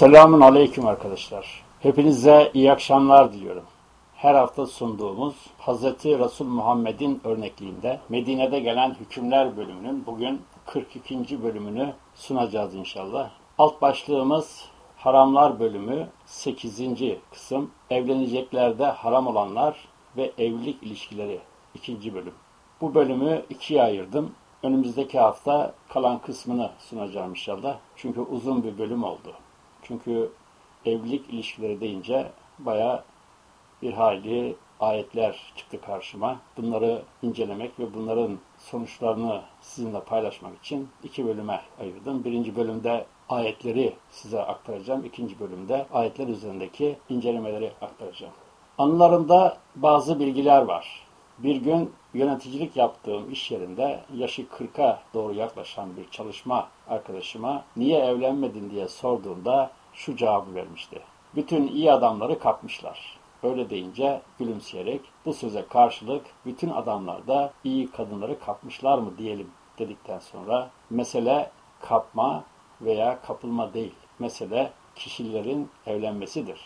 Selamun Aleyküm arkadaşlar. Hepinize iyi akşamlar diliyorum. Her hafta sunduğumuz Hz. Resul Muhammed'in örnekliğinde Medine'de gelen hükümler bölümünün bugün 42. bölümünü sunacağız inşallah. Alt başlığımız Haramlar bölümü 8. kısım. Evleneceklerde haram olanlar ve evlilik ilişkileri 2. bölüm. Bu bölümü ikiye ayırdım. Önümüzdeki hafta kalan kısmını sunacağım inşallah. Çünkü uzun bir bölüm oldu. Çünkü evlilik ilişkileri deyince baya bir hali ayetler çıktı karşıma. Bunları incelemek ve bunların sonuçlarını sizinle paylaşmak için iki bölüme ayırdım. Birinci bölümde ayetleri size aktaracağım. İkinci bölümde ayetler üzerindeki incelemeleri aktaracağım. Anılarımda bazı bilgiler var. Bir gün yöneticilik yaptığım iş yerinde yaşı 40'a doğru yaklaşan bir çalışma arkadaşıma niye evlenmedin diye sorduğunda şu cevabı vermişti. Bütün iyi adamları kapmışlar. Öyle deyince gülümseyerek bu söze karşılık bütün adamlar da iyi kadınları kapmışlar mı diyelim dedikten sonra mesele kapma veya kapılma değil. Mesele kişilerin evlenmesidir.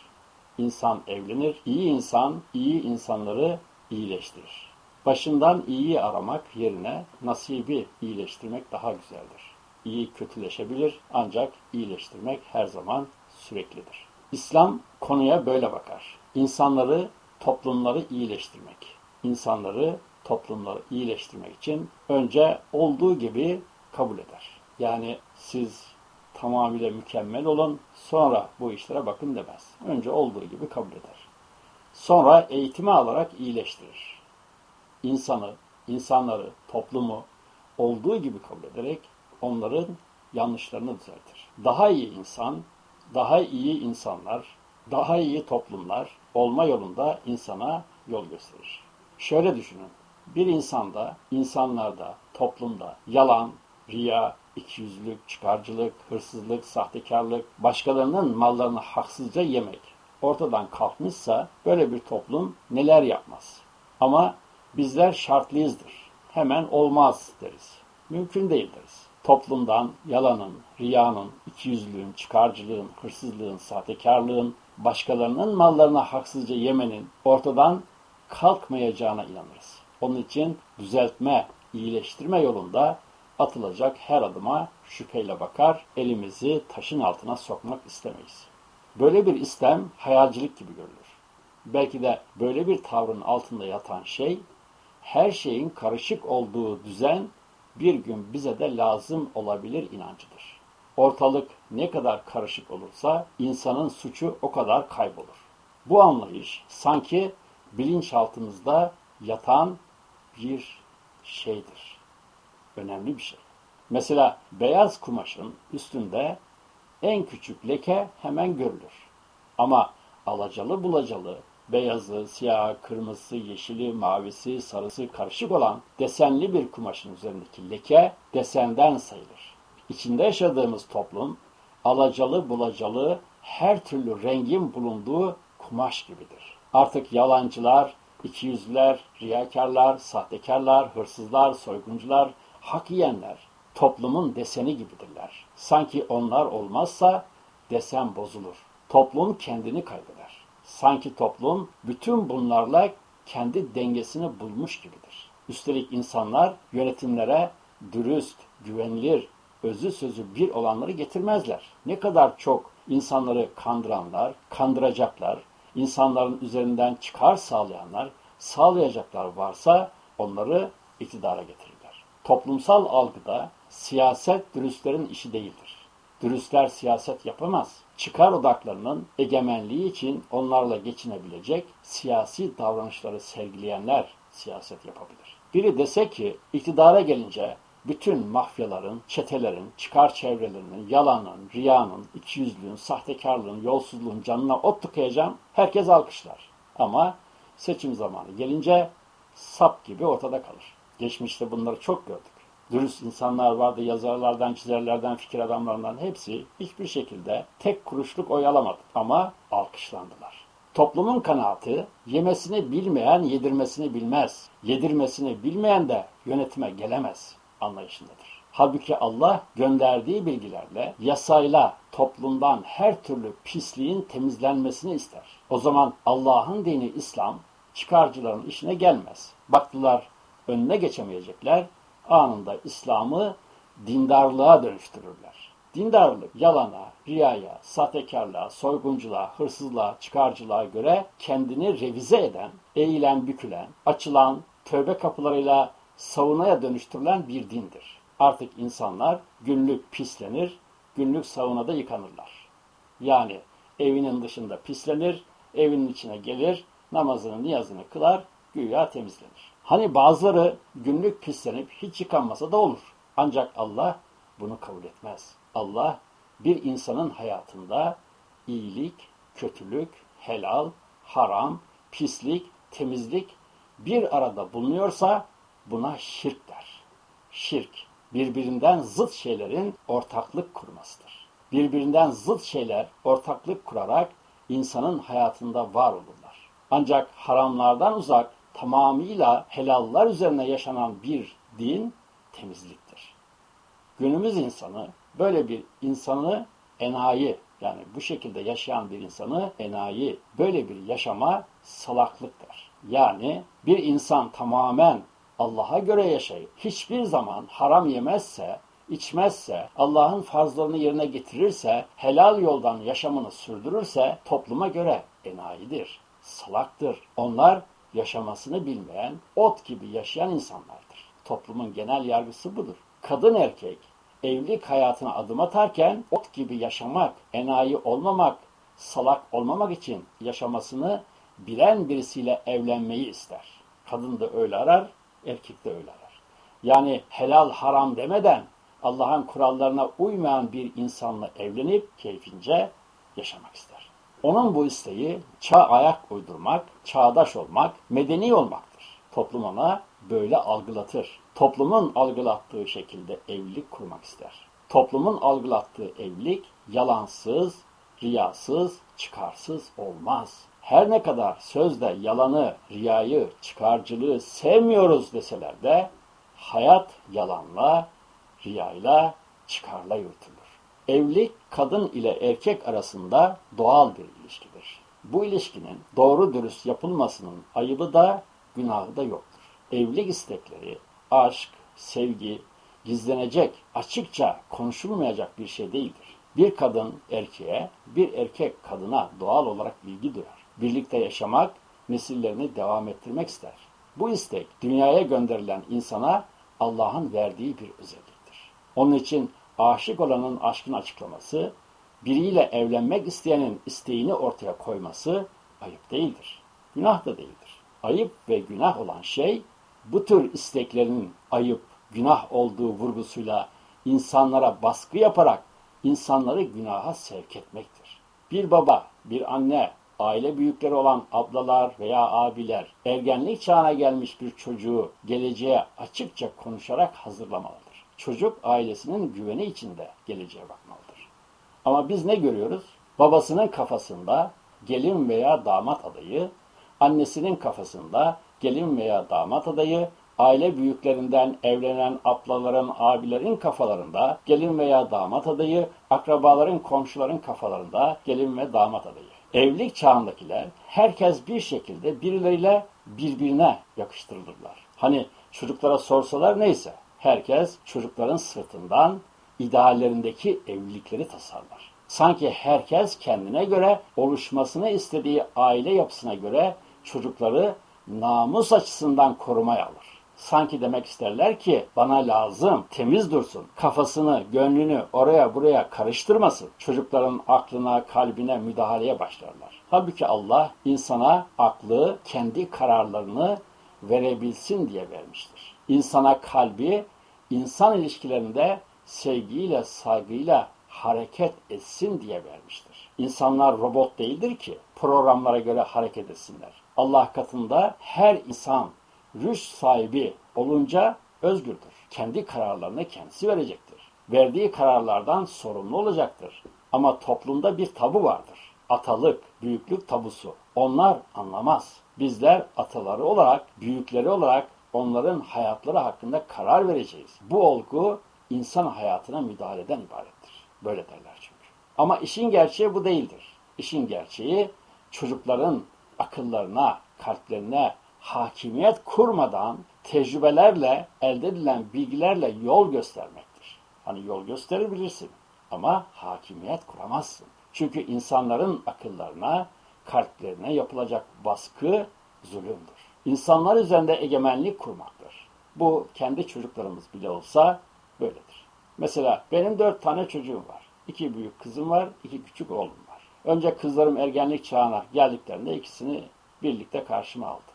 İnsan evlenir, iyi insan iyi insanları iyileştirir. Başından iyiyi aramak yerine nasibi iyileştirmek daha güzeldir. İyi kötüleşebilir ancak iyileştirmek her zaman süreklidir. İslam konuya böyle bakar. İnsanları, toplumları iyileştirmek. İnsanları, toplumları iyileştirmek için önce olduğu gibi kabul eder. Yani siz tamamıyla mükemmel olun, sonra bu işlere bakın demez. Önce olduğu gibi kabul eder. Sonra eğitimi alarak iyileştirir. İnsanı, insanları, toplumu olduğu gibi kabul ederek onların yanlışlarını düzeltir. Daha iyi insan, daha iyi insanlar, daha iyi toplumlar olma yolunda insana yol gösterir. Şöyle düşünün. Bir insanda, insanlarda, toplumda yalan, riya, ikiyüzlülük, çıkarcılık, hırsızlık, sahtekarlık, başkalarının mallarını haksızca yemek ortadan kalkmışsa böyle bir toplum neler yapmaz. Ama bizler şartlıyızdır. Hemen olmaz deriz. Mümkün değil deriz. Toplumdan yalanın, riyanın, ikiyüzlülüğün, çıkarcılığın, hırsızlığın, sahtekarlığın, başkalarının mallarına haksızca yemenin ortadan kalkmayacağına inanırız. Onun için düzeltme, iyileştirme yolunda atılacak her adıma şüpheyle bakar, elimizi taşın altına sokmak istemeyiz. Böyle bir istem hayalcilik gibi görülür. Belki de böyle bir tavrın altında yatan şey, her şeyin karışık olduğu düzen bir gün bize de lazım olabilir inancıdır. Ortalık ne kadar karışık olursa insanın suçu o kadar kaybolur. Bu anlayış sanki bilinçaltımızda yatan bir şeydir. Önemli bir şey. Mesela beyaz kumaşın üstünde en küçük leke hemen görülür. Ama alacalı bulacalı, beyazı, siyahı, kırmızısı, yeşili, mavisi, sarısı karışık olan desenli bir kumaşın üzerindeki leke desenden sayılır. İçinde yaşadığımız toplum alacalı bulacalı her türlü rengin bulunduğu kumaş gibidir. Artık yalancılar, ikiyüzlüler, riyakarlar, sahtekarlar, hırsızlar, soyguncular, hak yiyenler toplumun deseni gibidirler. Sanki onlar olmazsa desen bozulur. Toplum kendini kaybeder. Sanki toplum bütün bunlarla kendi dengesini bulmuş gibidir. Üstelik insanlar yönetimlere dürüst, güvenilir, özü sözü bir olanları getirmezler. Ne kadar çok insanları kandıranlar, kandıracaklar, insanların üzerinden çıkar sağlayanlar, sağlayacaklar varsa onları iktidara getirirler. Toplumsal algıda siyaset dürüstlerin işi değildir. Dürüstler siyaset yapamaz. Çıkar odaklarının egemenliği için onlarla geçinebilecek siyasi davranışları sergileyenler siyaset yapabilir. Biri dese ki iktidara gelince bütün mafyaların, çetelerin, çıkar çevrelerinin, yalanın, riyanın, ikiyüzlüğün, sahtekarlığın, yolsuzluğun canına ot tıkayacağım. Herkes alkışlar. Ama seçim zamanı gelince sap gibi ortada kalır. Geçmişte bunları çok gördük. Dürüst insanlar vardı, yazarlardan, çizerlerden, fikir adamlarından hepsi hiçbir şekilde tek kuruşluk oy alamadı ama alkışlandılar. Toplumun kanaati yemesini bilmeyen yedirmesini bilmez. Yedirmesini bilmeyen de yönetime gelemez anlayışındadır. Halbuki Allah gönderdiği bilgilerle, yasayla toplumdan her türlü pisliğin temizlenmesini ister. O zaman Allah'ın dini İslam çıkarcıların işine gelmez. Baktılar önüne geçemeyecekler, anında İslam'ı dindarlığa dönüştürürler. Dindarlık yalana, riyaya, sahtekarlığa, soygunculuğa, hırsızlığa, çıkarcılığa göre kendini revize eden, eğilen, bükülen, açılan, tövbe kapılarıyla savunaya dönüştürülen bir dindir. Artık insanlar günlük pislenir, günlük savunada yıkanırlar. Yani evinin dışında pislenir, evinin içine gelir, namazını, niyazını kılar, güya temizlenir. Hani bazıları günlük pislenip hiç yıkanmasa da olur. Ancak Allah bunu kabul etmez. Allah bir insanın hayatında iyilik, kötülük, helal, haram, pislik, temizlik bir arada bulunuyorsa buna şirk der. Şirk, birbirinden zıt şeylerin ortaklık kurmasıdır. Birbirinden zıt şeyler ortaklık kurarak insanın hayatında var olurlar. Ancak haramlardan uzak, tamamıyla helallar üzerine yaşanan bir din temizliktir. Günümüz insanı böyle bir insanı enayi yani bu şekilde yaşayan bir insanı enayi böyle bir yaşama salaklıktır. Yani bir insan tamamen Allah'a göre yaşayıp hiçbir zaman haram yemezse, içmezse, Allah'ın farzlarını yerine getirirse, helal yoldan yaşamını sürdürürse topluma göre enayidir, salaktır. Onlar yaşamasını bilmeyen, ot gibi yaşayan insanlardır. Toplumun genel yargısı budur. Kadın erkek evlilik hayatına adım atarken ot gibi yaşamak, enayi olmamak, salak olmamak için yaşamasını bilen birisiyle evlenmeyi ister. Kadın da öyle arar, erkek de öyle arar. Yani helal haram demeden Allah'ın kurallarına uymayan bir insanla evlenip keyfince yaşamak ister. Onun bu isteği çağ ayak uydurmak, çağdaş olmak, medeni olmaktır. Toplum ona böyle algılatır. Toplumun algılattığı şekilde evlilik kurmak ister. Toplumun algılattığı evlilik yalansız, riyasız, çıkarsız olmaz. Her ne kadar sözde yalanı, riyayı, çıkarcılığı sevmiyoruz deseler de hayat yalanla, riyayla, çıkarla yürütülür. Evlilik kadın ile erkek arasında doğal bir ilişkidir. Bu ilişkinin doğru dürüst yapılmasının ayıbı da günahı da yoktur. Evlilik istekleri, aşk, sevgi, gizlenecek, açıkça konuşulmayacak bir şey değildir. Bir kadın erkeğe, bir erkek kadına doğal olarak bilgi duyar. Birlikte yaşamak, nesillerini devam ettirmek ister. Bu istek dünyaya gönderilen insana Allah'ın verdiği bir özelliktir. Onun için aşık olanın aşkını açıklaması, biriyle evlenmek isteyenin isteğini ortaya koyması ayıp değildir. Günah da değildir. Ayıp ve günah olan şey bu tür isteklerin ayıp, günah olduğu vurgusuyla insanlara baskı yaparak insanları günaha sevk etmektir. Bir baba, bir anne, aile büyükleri olan ablalar veya abiler ergenlik çağına gelmiş bir çocuğu geleceğe açıkça konuşarak hazırlamalıdır. Çocuk ailesinin güveni içinde geleceğe bakmalıdır. Ama biz ne görüyoruz? Babasının kafasında gelin veya damat adayı, annesinin kafasında gelin veya damat adayı, aile büyüklerinden evlenen ablaların, abilerin kafalarında gelin veya damat adayı, akrabaların, komşuların kafalarında gelin ve damat adayı. Evlilik çağındakiler herkes bir şekilde birileriyle birbirine yakıştırılırlar. Hani çocuklara sorsalar neyse herkes çocukların sırtından ideallerindeki evlilikleri tasarlar. Sanki herkes kendine göre oluşmasını istediği aile yapısına göre çocukları namus açısından korumaya alır. Sanki demek isterler ki bana lazım, temiz dursun, kafasını, gönlünü oraya buraya karıştırmasın. Çocukların aklına, kalbine müdahaleye başlarlar. Halbuki Allah insana aklı, kendi kararlarını verebilsin diye vermiştir. İnsana kalbi, insan ilişkilerinde sevgiyle, saygıyla hareket etsin diye vermiştir. İnsanlar robot değildir ki programlara göre hareket etsinler. Allah katında her insan rüş sahibi olunca özgürdür. Kendi kararlarını kendisi verecektir. Verdiği kararlardan sorumlu olacaktır. Ama toplumda bir tabu vardır. Atalık, büyüklük tabusu. Onlar anlamaz. Bizler ataları olarak, büyükleri olarak onların hayatları hakkında karar vereceğiz. Bu olgu insan hayatına müdahaleden ibarettir. Böyle derler çünkü. Ama işin gerçeği bu değildir. İşin gerçeği çocukların akıllarına, kalplerine hakimiyet kurmadan tecrübelerle, elde edilen bilgilerle yol göstermektir. Hani yol gösterebilirsin ama hakimiyet kuramazsın. Çünkü insanların akıllarına, kalplerine yapılacak baskı zulümdür. İnsanlar üzerinde egemenlik kurmaktır. Bu kendi çocuklarımız bile olsa böyledir. Mesela benim dört tane çocuğum var. İki büyük kızım var, iki küçük oğlum var. Önce kızlarım ergenlik çağına geldiklerinde ikisini birlikte karşıma aldım.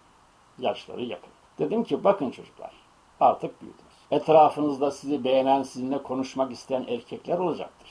Yaşları yakın. Dedim ki bakın çocuklar artık büyüdünüz. Etrafınızda sizi beğenen, sizinle konuşmak isteyen erkekler olacaktır.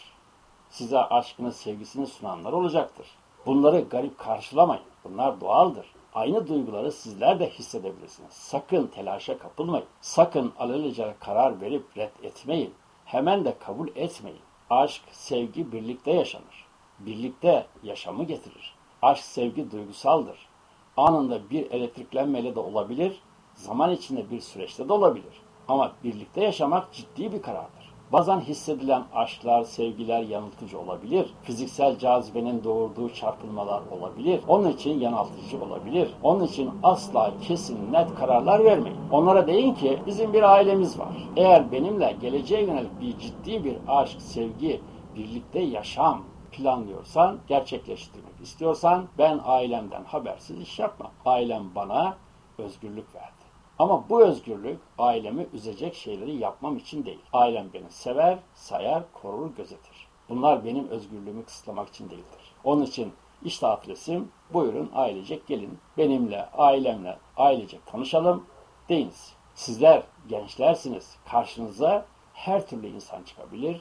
Size aşkını, sevgisini sunanlar olacaktır. Bunları garip karşılamayın. Bunlar doğaldır. Aynı duyguları sizler de hissedebilirsiniz. Sakın telaşa kapılmayın. Sakın alelacele karar verip red etmeyin. Hemen de kabul etmeyin. Aşk, sevgi birlikte yaşanır. Birlikte yaşamı getirir. Aşk, sevgi duygusaldır. Anında bir elektriklenmeyle de olabilir, zaman içinde bir süreçte de olabilir. Ama birlikte yaşamak ciddi bir karardır. Bazen hissedilen aşklar, sevgiler yanıltıcı olabilir. Fiziksel cazibenin doğurduğu çarpılmalar olabilir. Onun için yanıltıcı olabilir. Onun için asla kesin net kararlar vermeyin. Onlara deyin ki bizim bir ailemiz var. Eğer benimle geleceğe yönelik bir ciddi bir aşk, sevgi, birlikte yaşam planlıyorsan, gerçekleştirmek istiyorsan ben ailemden habersiz iş yapmam. Ailem bana özgürlük verdi. Ama bu özgürlük ailemi üzecek şeyleri yapmam için değil. Ailem beni sever, sayar, korur, gözetir. Bunlar benim özgürlüğümü kısıtlamak için değildir. Onun için işte adresim buyurun ailecek gelin. Benimle, ailemle ailecek tanışalım deyiniz. Sizler gençlersiniz. Karşınıza her türlü insan çıkabilir.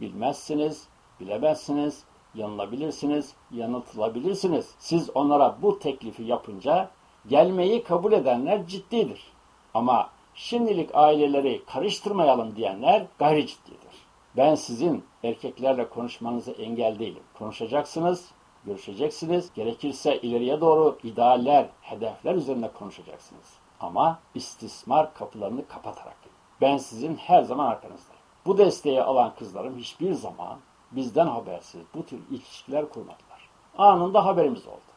Bilmezsiniz, bilemezsiniz, yanılabilirsiniz, yanıltılabilirsiniz. Siz onlara bu teklifi yapınca gelmeyi kabul edenler ciddidir. Ama şimdilik aileleri karıştırmayalım diyenler gayri ciddidir. Ben sizin erkeklerle konuşmanızı engel değilim. Konuşacaksınız, görüşeceksiniz. Gerekirse ileriye doğru idealler, hedefler üzerinde konuşacaksınız. Ama istismar kapılarını kapatarak. Ben sizin her zaman arkanızdayım. Bu desteği alan kızlarım hiçbir zaman bizden habersiz bu tür ilişkiler kurmadılar. Anında haberimiz oldu.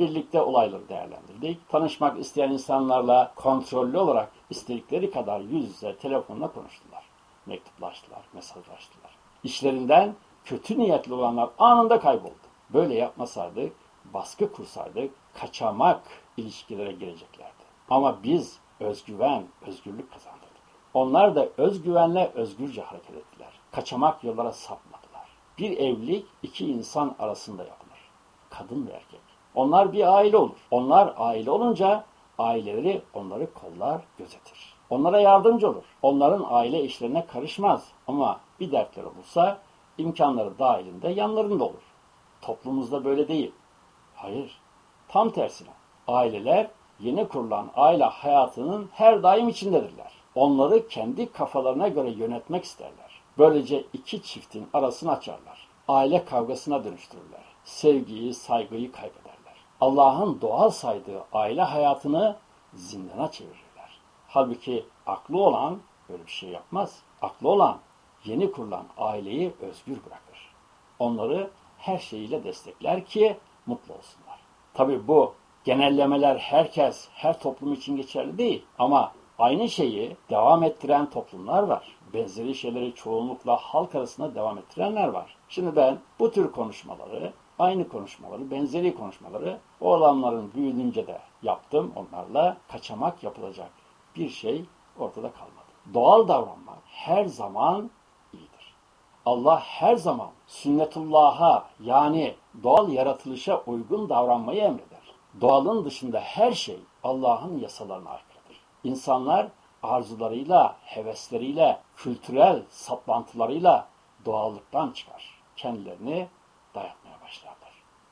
Birlikte olayları değerlendirdik. Tanışmak isteyen insanlarla kontrollü olarak istedikleri kadar yüz yüze telefonla konuştular. Mektuplaştılar, mesajlaştılar. İşlerinden kötü niyetli olanlar anında kayboldu. Böyle yapmasaydık, baskı kursaydık, kaçamak ilişkilere gireceklerdi. Ama biz özgüven, özgürlük kazandırdık. Onlar da özgüvenle özgürce hareket ettiler. Kaçamak yollara sapmadılar. Bir evlilik iki insan arasında yapılır. Kadın ve erkek. Onlar bir aile olur. Onlar aile olunca aileleri onları kollar, gözetir. Onlara yardımcı olur. Onların aile işlerine karışmaz. Ama bir dertleri olursa imkanları dahilinde yanlarında olur. Toplumumuzda böyle değil. Hayır. Tam tersine. Aileler yeni kurulan aile hayatının her daim içindedirler. Onları kendi kafalarına göre yönetmek isterler. Böylece iki çiftin arasını açarlar. Aile kavgasına dönüştürürler. Sevgiyi, saygıyı kaybederler. Allah'ın doğal saydığı aile hayatını zindana çevirirler. Halbuki aklı olan böyle bir şey yapmaz. Aklı olan yeni kurulan aileyi özgür bırakır. Onları her şeyiyle destekler ki mutlu olsunlar. Tabi bu genellemeler herkes, her toplum için geçerli değil. Ama aynı şeyi devam ettiren toplumlar var. Benzeri şeyleri çoğunlukla halk arasında devam ettirenler var. Şimdi ben bu tür konuşmaları aynı konuşmaları, benzeri konuşmaları o alanların büyüdünce de yaptım onlarla. Kaçamak yapılacak bir şey ortada kalmadı. Doğal davranmak her zaman iyidir. Allah her zaman sünnetullah'a yani doğal yaratılışa uygun davranmayı emreder. Doğalın dışında her şey Allah'ın yasalarına aykırıdır. İnsanlar arzularıyla, hevesleriyle, kültürel saplantılarıyla doğallıktan çıkar. Kendilerini.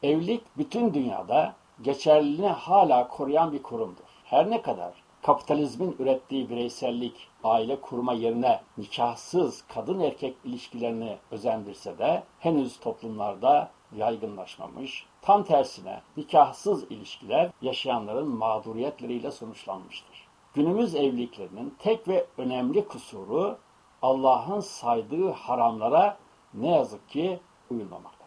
Evlilik bütün dünyada geçerliliğini hala koruyan bir kurumdur. Her ne kadar kapitalizmin ürettiği bireysellik, aile kurma yerine nikahsız kadın erkek ilişkilerini özendirse de henüz toplumlarda yaygınlaşmamış. Tam tersine nikahsız ilişkiler yaşayanların mağduriyetleriyle sonuçlanmıştır. Günümüz evliliklerinin tek ve önemli kusuru Allah'ın saydığı haramlara ne yazık ki uyulmamaktadır.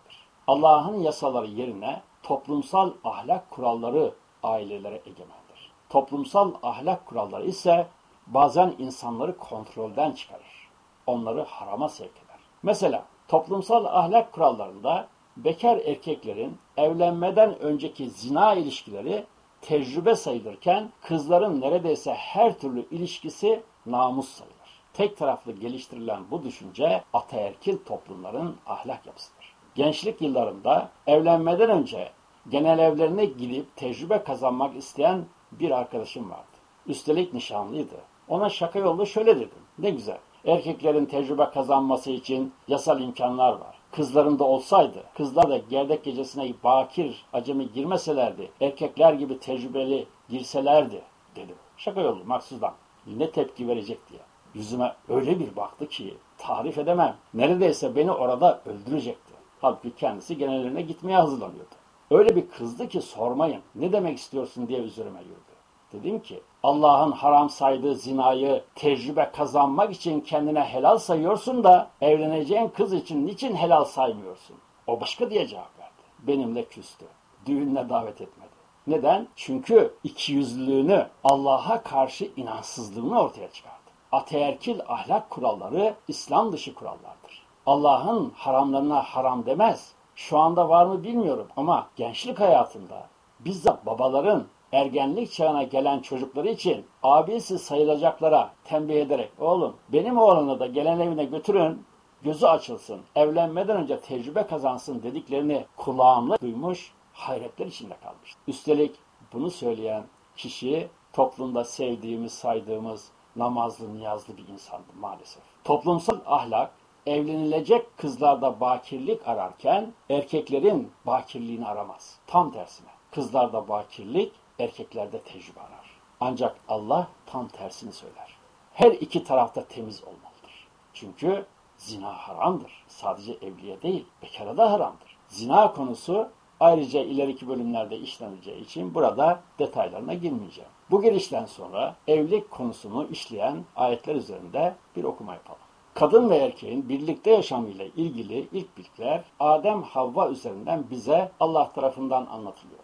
Allah'ın yasaları yerine toplumsal ahlak kuralları ailelere egemendir. Toplumsal ahlak kuralları ise bazen insanları kontrolden çıkarır. Onları harama sevk eder. Mesela toplumsal ahlak kurallarında bekar erkeklerin evlenmeden önceki zina ilişkileri tecrübe sayılırken kızların neredeyse her türlü ilişkisi namus sayılır. Tek taraflı geliştirilen bu düşünce ataerkil toplumların ahlak yapısıdır. Gençlik yıllarında evlenmeden önce genel evlerine gidip tecrübe kazanmak isteyen bir arkadaşım vardı. Üstelik nişanlıydı. Ona şaka yollu şöyle dedim. Ne güzel. Erkeklerin tecrübe kazanması için yasal imkanlar var. Kızların da olsaydı, kızlar da gerdek gecesine bakir, acemi girmeselerdi, erkekler gibi tecrübeli girselerdi dedim. Şaka yollu, maksuzdan. Ne tepki verecek diye. Yüzüme öyle bir baktı ki tarif edemem. Neredeyse beni orada öldürecekti. Halbuki kendisi genellerine gitmeye hazırlanıyordu. Öyle bir kızdı ki sormayın ne demek istiyorsun diye üzerime yürüdü. Dedim ki Allah'ın haram saydığı zinayı tecrübe kazanmak için kendine helal sayıyorsun da evleneceğin kız için niçin helal saymıyorsun? O başka diye cevap verdi. Benimle küstü. Düğününe davet etmedi. Neden? Çünkü ikiyüzlülüğünü, Allah'a karşı inansızlığını ortaya çıkardı. Ateerkil ahlak kuralları İslam dışı kurallardır. Allah'ın haramlarına haram demez. Şu anda var mı bilmiyorum ama gençlik hayatında bizzat babaların ergenlik çağına gelen çocukları için abisi sayılacaklara tembih ederek oğlum benim oğlanı da gelen evine götürün gözü açılsın, evlenmeden önce tecrübe kazansın dediklerini kulağımla duymuş, hayretler içinde kalmış. Üstelik bunu söyleyen kişi toplumda sevdiğimiz, saydığımız namazlı, niyazlı bir insandı maalesef. Toplumsal ahlak evlenilecek kızlarda bakirlik ararken erkeklerin bakirliğini aramaz. Tam tersine. Kızlarda bakirlik, erkeklerde tecrübe arar. Ancak Allah tam tersini söyler. Her iki tarafta temiz olmalıdır. Çünkü zina haramdır. Sadece evliye değil, bekara da haramdır. Zina konusu ayrıca ileriki bölümlerde işleneceği için burada detaylarına girmeyeceğim. Bu girişten sonra evlilik konusunu işleyen ayetler üzerinde bir okuma yapalım. Kadın ve erkeğin birlikte yaşamıyla ilgili ilk bilgiler Adem Havva üzerinden bize Allah tarafından anlatılıyor.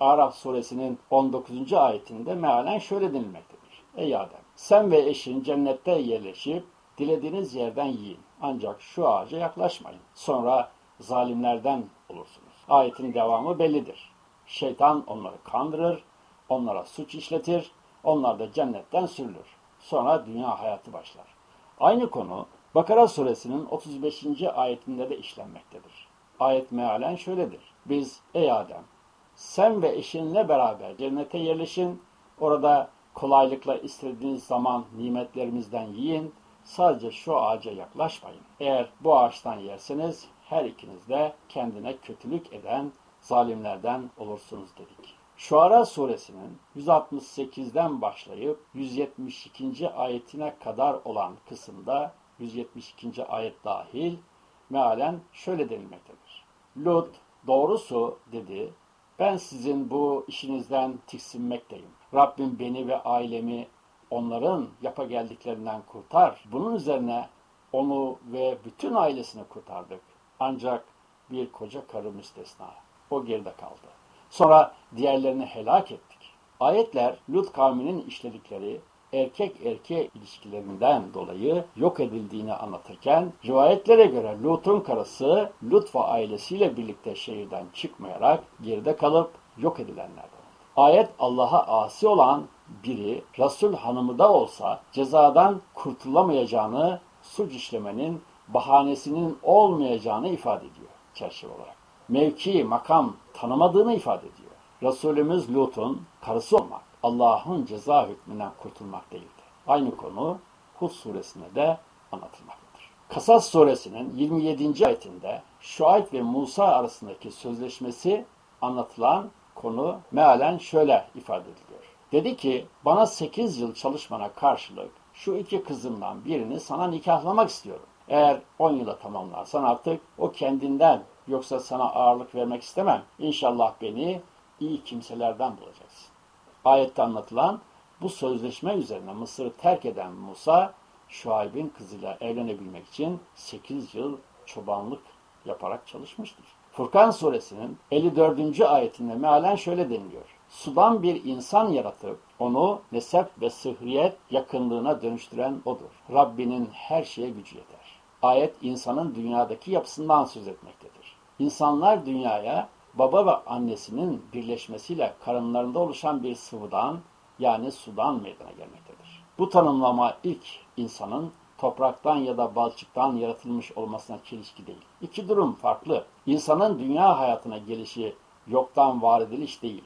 Araf suresinin 19. ayetinde mealen şöyle denilmektedir. Ey Adem sen ve eşin cennette yerleşip dilediğiniz yerden yiyin. Ancak şu ağaca yaklaşmayın. Sonra zalimlerden olursunuz. Ayetin devamı bellidir. Şeytan onları kandırır, onlara suç işletir, onlar da cennetten sürülür. Sonra dünya hayatı başlar. Aynı konu Bakara suresinin 35. ayetinde de işlenmektedir. Ayet mealen şöyledir. Biz ey Adem sen ve eşinle beraber cennete yerleşin. Orada kolaylıkla istediğiniz zaman nimetlerimizden yiyin. Sadece şu ağaca yaklaşmayın. Eğer bu ağaçtan yerseniz her ikiniz de kendine kötülük eden zalimlerden olursunuz dedik. Şuara suresinin 168'den başlayıp 172. ayetine kadar olan kısımda 172. ayet dahil mealen şöyle denilmektedir. Lut doğrusu dedi ben sizin bu işinizden tiksinmekteyim. Rabbim beni ve ailemi onların yapa geldiklerinden kurtar. Bunun üzerine onu ve bütün ailesini kurtardık. Ancak bir koca karı müstesna. O geride kaldı. Sonra diğerlerini helak ettik. Ayetler Lut kavminin işledikleri erkek erkeğe ilişkilerinden dolayı yok edildiğini anlatırken rivayetlere göre Lut'un karısı Lut ve ailesiyle birlikte şehirden çıkmayarak geride kalıp yok edilenlerden. Ayet Allah'a asi olan biri Resul hanımı da olsa cezadan kurtulamayacağını suç işlemenin bahanesinin olmayacağını ifade ediyor çerçeve olarak. Mevki, makam tanımadığını ifade ediyor. Resulümüz Lut'un karısı olmak, Allah'ın ceza hükmünden kurtulmak değildi. Aynı konu Hud suresinde de anlatılmaktadır. Kasas suresinin 27. ayetinde Şuayb ve Musa arasındaki sözleşmesi anlatılan konu mealen şöyle ifade ediliyor. Dedi ki bana 8 yıl çalışmana karşılık şu iki kızımdan birini sana nikahlamak istiyorum. Eğer 10 yıla tamamlarsan artık o kendinden yoksa sana ağırlık vermek istemem. İnşallah beni iyi kimselerden bulacaksın. Ayette anlatılan bu sözleşme üzerine Mısır'ı terk eden Musa Şuayb'in kızıyla evlenebilmek için 8 yıl çobanlık yaparak çalışmıştır. Furkan suresinin 54. ayetinde mealen şöyle deniliyor. Sudan bir insan yaratıp onu nesep ve sıhriyet yakınlığına dönüştüren odur. Rabbinin her şeye gücü yeter. Ayet insanın dünyadaki yapısından söz etmektedir. İnsanlar dünyaya baba ve annesinin birleşmesiyle karınlarında oluşan bir sıvıdan yani sudan meydana gelmektedir. Bu tanımlama ilk insanın topraktan ya da balçıktan yaratılmış olmasına çelişki değil. İki durum farklı. İnsanın dünya hayatına gelişi yoktan var ediliş değil.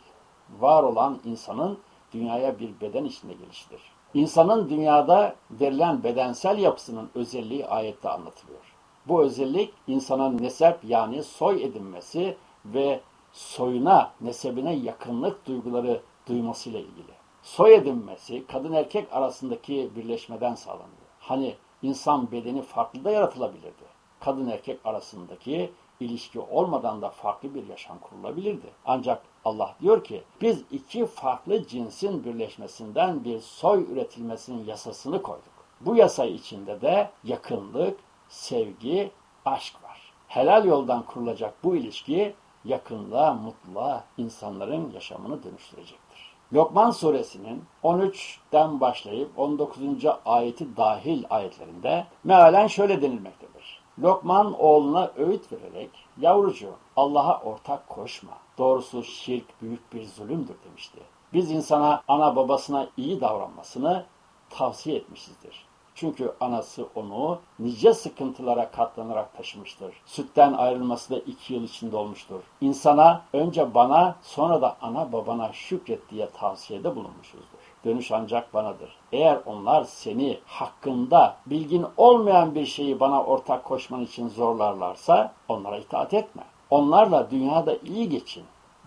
Var olan insanın dünyaya bir beden içinde gelişidir. İnsanın dünyada verilen bedensel yapısının özelliği ayette anlatılıyor. Bu özellik insanın nesep yani soy edinmesi ve soyuna, nesebine yakınlık duyguları duymasıyla ilgili. Soy edinmesi kadın erkek arasındaki birleşmeden sağlanıyor. Hani insan bedeni farklı da yaratılabilirdi. Kadın erkek arasındaki ilişki olmadan da farklı bir yaşam kurulabilirdi. Ancak Allah diyor ki biz iki farklı cinsin birleşmesinden bir soy üretilmesinin yasasını koyduk. Bu yasa içinde de yakınlık, sevgi, aşk var. Helal yoldan kurulacak bu ilişki yakınlığa, mutluluğa insanların yaşamını dönüştürecektir. Lokman suresinin 13'ten başlayıp 19. ayeti dahil ayetlerinde mealen şöyle denilmektedir. Lokman oğluna öğüt vererek, yavrucuğum Allah'a ortak koşma. Doğrusu şirk büyük bir zulümdür demişti. Biz insana ana babasına iyi davranmasını tavsiye etmişizdir. Çünkü anası onu nice sıkıntılara katlanarak taşımıştır. Sütten ayrılması da iki yıl içinde olmuştur. İnsana önce bana sonra da ana babana şükret diye tavsiyede bulunmuşuzdur. Dönüş ancak banadır. Eğer onlar seni hakkında bilgin olmayan bir şeyi bana ortak koşman için zorlarlarsa onlara itaat etme. Onlarla dünyada iyi geçin.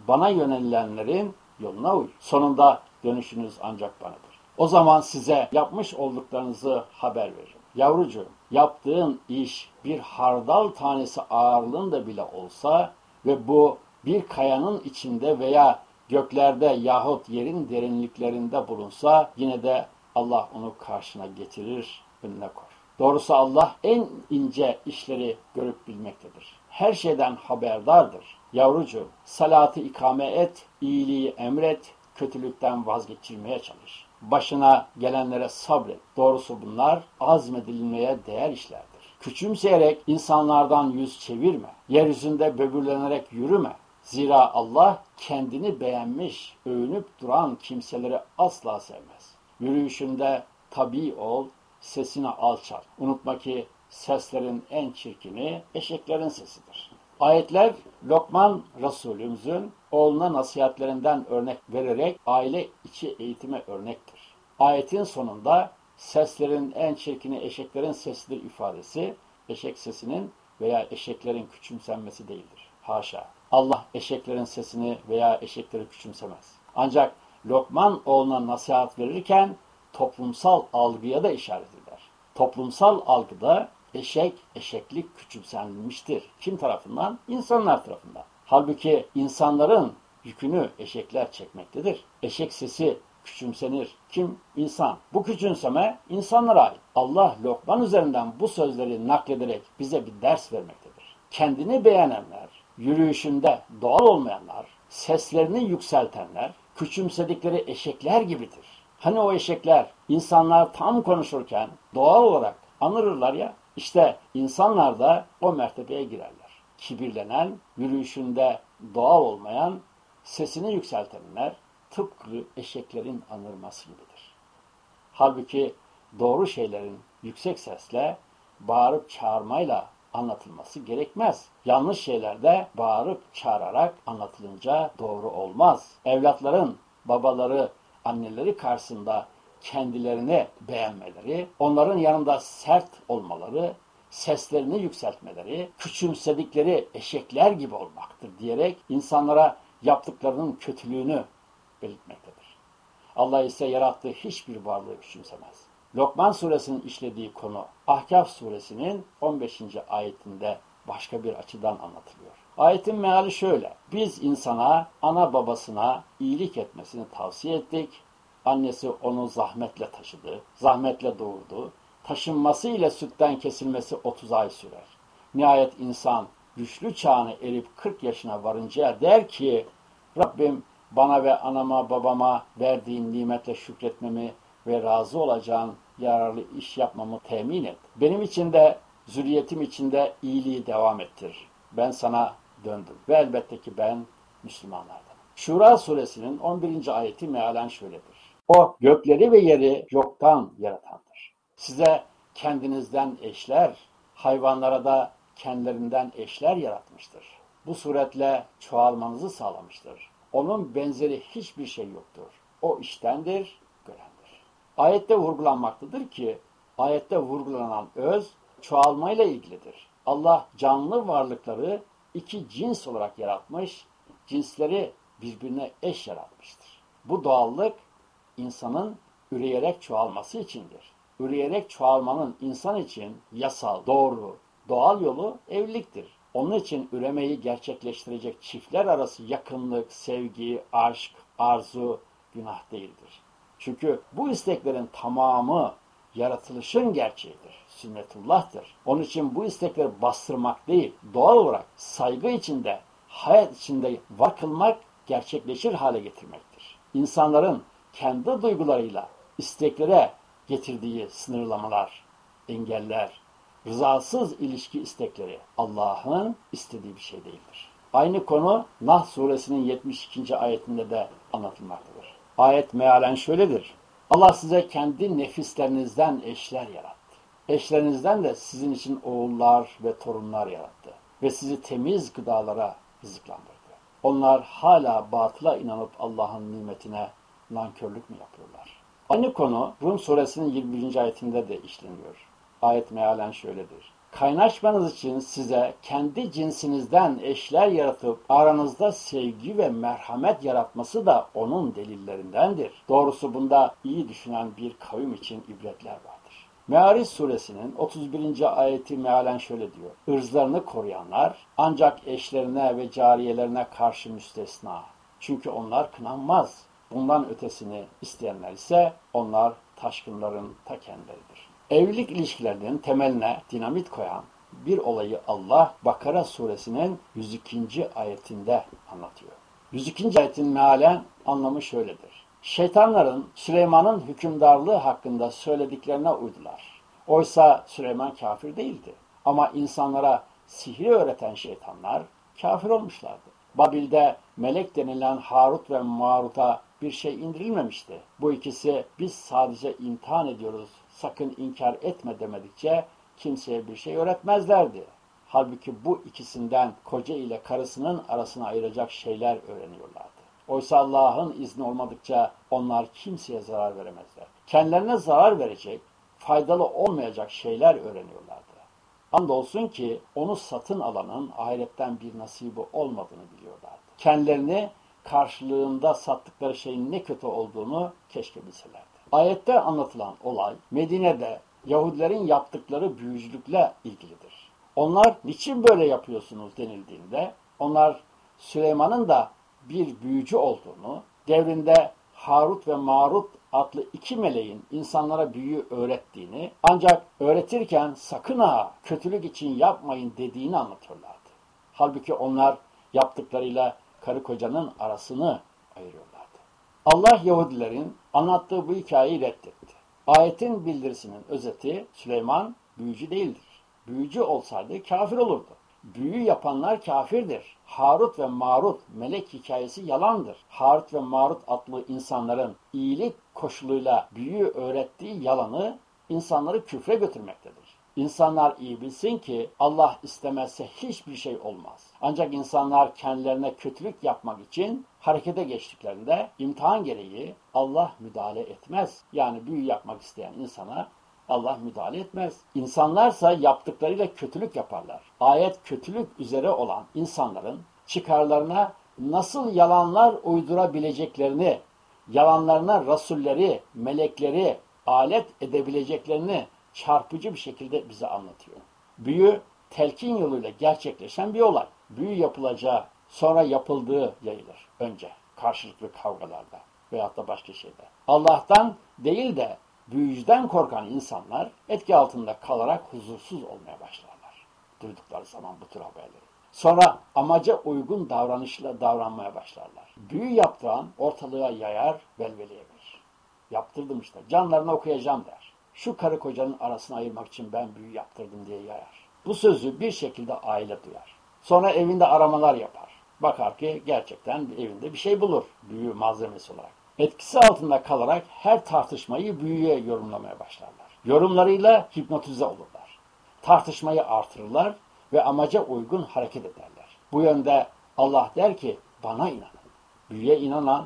Bana yönelilenlerin yoluna uy. Sonunda dönüşünüz ancak banadır. O zaman size yapmış olduklarınızı haber veririm. Yavrucuğum, yaptığın iş bir hardal tanesi ağırlığında bile olsa ve bu bir kayanın içinde veya göklerde yahut yerin derinliklerinde bulunsa yine de Allah onu karşına getirir, önüne koy. Doğrusu Allah en ince işleri görüp bilmektedir. Her şeyden haberdardır. Yavrucuğum, salatı ikame et, iyiliği emret, kötülükten vazgeçilmeye çalış başına gelenlere sabret. Doğrusu bunlar azmedilmeye değer işlerdir. Küçümseyerek insanlardan yüz çevirme. Yeryüzünde böbürlenerek yürüme. Zira Allah kendini beğenmiş, övünüp duran kimseleri asla sevmez. Yürüyüşünde tabi ol, sesini alçal. Unutma ki seslerin en çirkini eşeklerin sesidir. Ayetler Lokman Resulümüzün oğluna nasihatlerinden örnek vererek aile içi eğitime örnektir. Ayetin sonunda seslerin en çirkini eşeklerin sesidir ifadesi eşek sesinin veya eşeklerin küçümsenmesi değildir. Haşa. Allah eşeklerin sesini veya eşekleri küçümsemez. Ancak Lokman oğluna nasihat verirken toplumsal algıya da işaret eder. Toplumsal algıda eşek, eşeklik küçümsenmiştir. Kim tarafından? İnsanlar tarafından. Halbuki insanların yükünü eşekler çekmektedir. Eşek sesi küçümsenir. Kim? İnsan. Bu küçümseme insanlara ait. Allah Lokman üzerinden bu sözleri naklederek bize bir ders vermektedir. Kendini beğenenler, yürüyüşünde doğal olmayanlar, seslerini yükseltenler, küçümsedikleri eşekler gibidir. Hani o eşekler insanlar tam konuşurken doğal olarak anırırlar ya, işte insanlar da o mertebeye girerler. Kibirlenen, yürüyüşünde doğal olmayan, sesini yükseltenler tıpkı eşeklerin anırması gibidir. Halbuki doğru şeylerin yüksek sesle, bağırıp çağırmayla anlatılması gerekmez. Yanlış şeyler de bağırıp çağırarak anlatılınca doğru olmaz. Evlatların babaları, anneleri karşısında kendilerini beğenmeleri, onların yanında sert olmaları, seslerini yükseltmeleri, küçümsedikleri eşekler gibi olmaktır diyerek insanlara yaptıklarının kötülüğünü belirtmektedir. Allah ise yarattığı hiçbir varlığı küçümsemez. Lokman suresinin işlediği konu Ahkaf suresinin 15. ayetinde başka bir açıdan anlatılıyor. Ayetin meali şöyle. Biz insana, ana babasına iyilik etmesini tavsiye ettik. Annesi onu zahmetle taşıdı, zahmetle doğurdu. taşınması ile sütten kesilmesi 30 ay sürer. Nihayet insan güçlü çağını erip 40 yaşına varıncaya der ki Rabbim bana ve anama babama verdiğin nimetle şükretmemi ve razı olacağın yararlı iş yapmamı temin et. Benim için de zürriyetim için de iyiliği devam ettir. Ben sana döndüm ve elbette ki ben Müslümanlardan. Şura suresinin 11. ayeti mealen şöyledir. O gökleri ve yeri yoktan yaratandır. Size kendinizden eşler, hayvanlara da kendilerinden eşler yaratmıştır. Bu suretle çoğalmanızı sağlamıştır. Onun benzeri hiçbir şey yoktur. O iştendir, görendir. Ayette vurgulanmaktadır ki, ayette vurgulanan öz çoğalmayla ilgilidir. Allah canlı varlıkları iki cins olarak yaratmış, cinsleri birbirine eş yaratmıştır. Bu doğallık insanın üreyerek çoğalması içindir. Üreyerek çoğalmanın insan için yasal, doğru, doğal yolu evliliktir. Onun için üremeyi gerçekleştirecek çiftler arası yakınlık, sevgi, aşk, arzu günah değildir. Çünkü bu isteklerin tamamı yaratılışın gerçeğidir. Sünnetullah'tır. Onun için bu istekleri bastırmak değil, doğal olarak saygı içinde, hayat içinde var kılmak, gerçekleşir hale getirmektir. İnsanların kendi duygularıyla isteklere getirdiği sınırlamalar, engeller, rızasız ilişki istekleri Allah'ın istediği bir şey değildir. Aynı konu Nah suresinin 72. ayetinde de anlatılmaktadır. Ayet mealen şöyledir. Allah size kendi nefislerinizden eşler yarattı. Eşlerinizden de sizin için oğullar ve torunlar yarattı. Ve sizi temiz gıdalara rızıklandırdı. Onlar hala batıla inanıp Allah'ın nimetine nankörlük mü yapıyorlar? Aynı konu Rum suresinin 21. ayetinde de işleniyor. Ayet mealen şöyledir. Kaynaşmanız için size kendi cinsinizden eşler yaratıp aranızda sevgi ve merhamet yaratması da onun delillerindendir. Doğrusu bunda iyi düşünen bir kavim için ibretler vardır. Meariz suresinin 31. ayeti mealen şöyle diyor. Irzlarını koruyanlar ancak eşlerine ve cariyelerine karşı müstesna. Çünkü onlar kınanmaz. Bundan ötesini isteyenler ise onlar taşkınların ta kendileridir. Evlilik ilişkilerinin temeline dinamit koyan bir olayı Allah Bakara suresinin 102. ayetinde anlatıyor. 102. ayetin mealen anlamı şöyledir. Şeytanların Süleyman'ın hükümdarlığı hakkında söylediklerine uydular. Oysa Süleyman kafir değildi. Ama insanlara sihri öğreten şeytanlar kafir olmuşlardı. Babil'de melek denilen Harut ve Marut'a bir şey indirilmemişti. Bu ikisi biz sadece imtihan ediyoruz, sakın inkar etme demedikçe kimseye bir şey öğretmezlerdi. Halbuki bu ikisinden koca ile karısının arasına ayıracak şeyler öğreniyorlardı. Oysa Allah'ın izni olmadıkça onlar kimseye zarar veremezler. Kendilerine zarar verecek, faydalı olmayacak şeyler öğreniyorlardı. Andolsun ki onu satın alanın ahiretten bir nasibi olmadığını biliyorlardı. Kendilerini karşılığında sattıkları şeyin ne kötü olduğunu keşke bilselerdi. Ayette anlatılan olay Medine'de Yahudilerin yaptıkları büyücülükle ilgilidir. Onlar niçin böyle yapıyorsunuz denildiğinde onlar Süleyman'ın da bir büyücü olduğunu, devrinde Harut ve Marut adlı iki meleğin insanlara büyü öğrettiğini ancak öğretirken sakın ha kötülük için yapmayın dediğini anlatıyorlardı. Halbuki onlar yaptıklarıyla karı kocanın arasını ayırıyorlardı. Allah Yahudilerin anlattığı bu hikayeyi reddetti. Ayetin bildirisinin özeti Süleyman büyücü değildir. Büyücü olsaydı kafir olurdu. Büyü yapanlar kafirdir. Harut ve Marut melek hikayesi yalandır. Harut ve Marut adlı insanların iyilik koşuluyla büyü öğrettiği yalanı insanları küfre götürmektedir. İnsanlar iyi bilsin ki Allah istemezse hiçbir şey olmaz. Ancak insanlar kendilerine kötülük yapmak için harekete geçtiklerinde imtihan gereği Allah müdahale etmez. Yani büyü yapmak isteyen insana Allah müdahale etmez. İnsanlarsa yaptıklarıyla kötülük yaparlar. Ayet kötülük üzere olan insanların çıkarlarına nasıl yalanlar uydurabileceklerini, yalanlarına rasulleri, melekleri alet edebileceklerini çarpıcı bir şekilde bize anlatıyor. Büyü telkin yoluyla gerçekleşen bir olay. Büyü yapılacağı, sonra yapıldığı yayılır önce karşılıklı kavgalarda veyahut da başka şeyde. Allah'tan değil de Büyücüden korkan insanlar etki altında kalarak huzursuz olmaya başlarlar. Duydukları zaman bu tür haberleri. Sonra amaca uygun davranışla davranmaya başlarlar. Büyü yaptıran ortalığa yayar, velveleyebilir. Yaptırdım işte, canlarını okuyacağım der. Şu karı kocanın arasını ayırmak için ben büyü yaptırdım diye yayar. Bu sözü bir şekilde aile duyar. Sonra evinde aramalar yapar. Bakar ki gerçekten evinde bir şey bulur büyü malzemesi olarak. Etkisi altında kalarak her tartışmayı büyüye yorumlamaya başlarlar. Yorumlarıyla hipnotize olurlar. Tartışmayı artırırlar ve amaca uygun hareket ederler. Bu yönde Allah der ki bana inanın. Büyüye inanan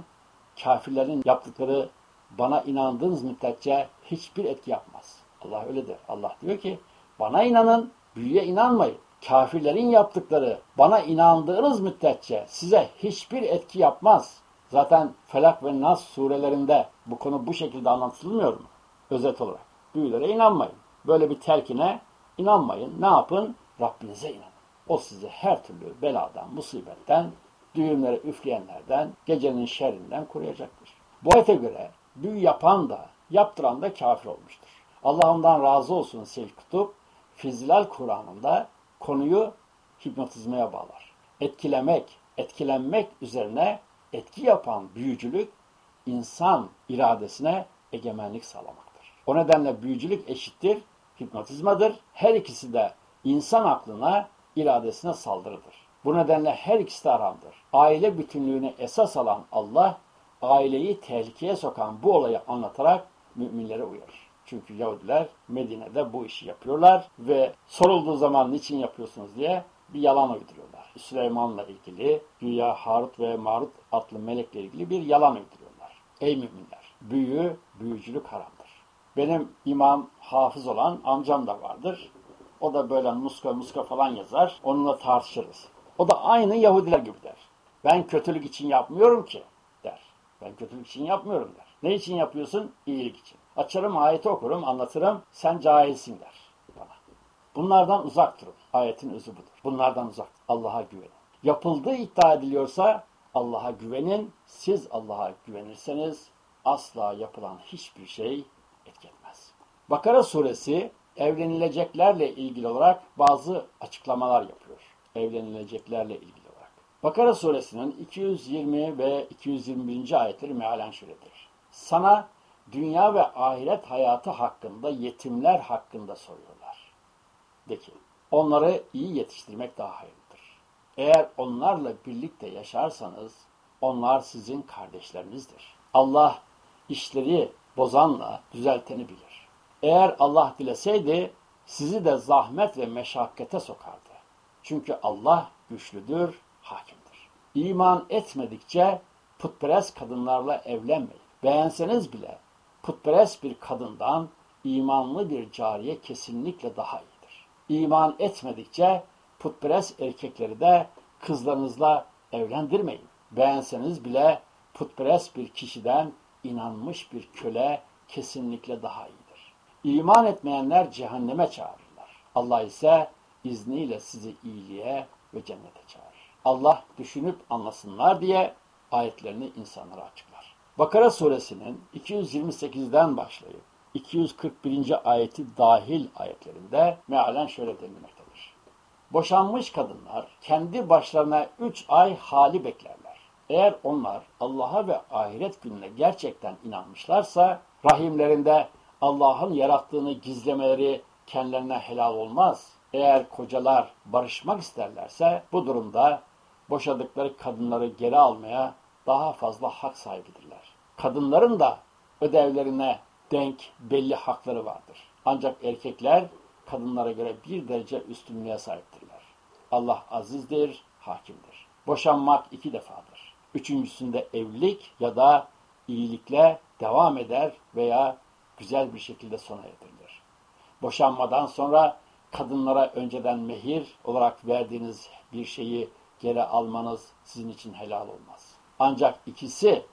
kafirlerin yaptıkları bana inandığınız müddetçe hiçbir etki yapmaz. Allah öyledir. Allah diyor ki bana inanın, büyüye inanmayın. Kafirlerin yaptıkları bana inandığınız müddetçe size hiçbir etki yapmaz. Zaten Felak ve Nas surelerinde bu konu bu şekilde anlatılmıyor mu? Özet olarak. Büyülere inanmayın. Böyle bir telkine inanmayın. Ne yapın? Rabbinize inanın. O sizi her türlü beladan, musibetten, düğümlere üfleyenlerden, gecenin şerrinden koruyacaktır. Bu ayete göre büyü yapan da, yaptıran da kafir olmuştur. Allah ondan razı olsun Seyyid Kutup, Fizilal Kur'an'ında konuyu hipnotizmeye bağlar. Etkilemek, etkilenmek üzerine etki yapan büyücülük insan iradesine egemenlik sağlamaktır. O nedenle büyücülük eşittir, hipnotizmadır. Her ikisi de insan aklına, iradesine saldırıdır. Bu nedenle her ikisi de haramdır. Aile bütünlüğünü esas alan Allah, aileyi tehlikeye sokan bu olayı anlatarak müminlere uyarır. Çünkü Yahudiler Medine'de bu işi yapıyorlar ve sorulduğu zaman niçin yapıyorsunuz diye bir yalan uyduruyorlar. Süleyman'la ilgili, güya Harut ve Marut adlı melekle ilgili bir yalan uyduruyorlar. Ey müminler! Büyü, büyücülük haramdır. Benim imam hafız olan amcam da vardır. O da böyle muska muska falan yazar. Onunla tartışırız. O da aynı Yahudiler gibi der. Ben kötülük için yapmıyorum ki der. Ben kötülük için yapmıyorum der. Ne için yapıyorsun? İyilik için. Açarım ayeti okurum, anlatırım. Sen cahilsin der bana. Bunlardan uzak durun. Ayetin özü budur. Bunlardan uzak. Allah'a güvenin. Yapıldığı iddia ediliyorsa Allah'a güvenin. Siz Allah'a güvenirseniz asla yapılan hiçbir şey etketmez. Bakara suresi evlenileceklerle ilgili olarak bazı açıklamalar yapıyor. Evlenileceklerle ilgili olarak. Bakara suresinin 220 ve 221. ayetleri mealen şöyledir. Sana dünya ve ahiret hayatı hakkında, yetimler hakkında soruyorlar. De ki, onları iyi yetiştirmek daha hayırlıdır. Eğer onlarla birlikte yaşarsanız, onlar sizin kardeşlerinizdir. Allah işleri bozanla düzelteni bilir. Eğer Allah dileseydi, sizi de zahmet ve meşakkate sokardı. Çünkü Allah güçlüdür, hakimdir. İman etmedikçe putperest kadınlarla evlenmeyin. Beğenseniz bile putperest bir kadından imanlı bir cariye kesinlikle daha iyidir. İman etmedikçe putperest erkekleri de kızlarınızla evlendirmeyin. Beğenseniz bile putperest bir kişiden inanmış bir köle kesinlikle daha iyidir. İman etmeyenler cehenneme çağırırlar. Allah ise izniyle sizi iyiliğe ve cennete çağırır. Allah düşünüp anlasınlar diye ayetlerini insanlara açıklar. Bakara suresinin 228'den başlayıp 241. ayeti dahil ayetlerinde mealen şöyle denilmektedir. Boşanmış kadınlar kendi başlarına üç ay hali beklerler. Eğer onlar Allah'a ve ahiret gününe gerçekten inanmışlarsa rahimlerinde Allah'ın yarattığını gizlemeleri kendilerine helal olmaz. Eğer kocalar barışmak isterlerse bu durumda boşadıkları kadınları geri almaya daha fazla hak sahibidirler. Kadınların da ödevlerine denk belli hakları vardır. Ancak erkekler kadınlara göre bir derece üstünlüğe sahiptirler. Allah azizdir, hakimdir. Boşanmak iki defadır. Üçüncüsünde evlilik ya da iyilikle devam eder veya güzel bir şekilde sona erdirilir. Boşanmadan sonra kadınlara önceden mehir olarak verdiğiniz bir şeyi geri almanız sizin için helal olmaz. Ancak ikisi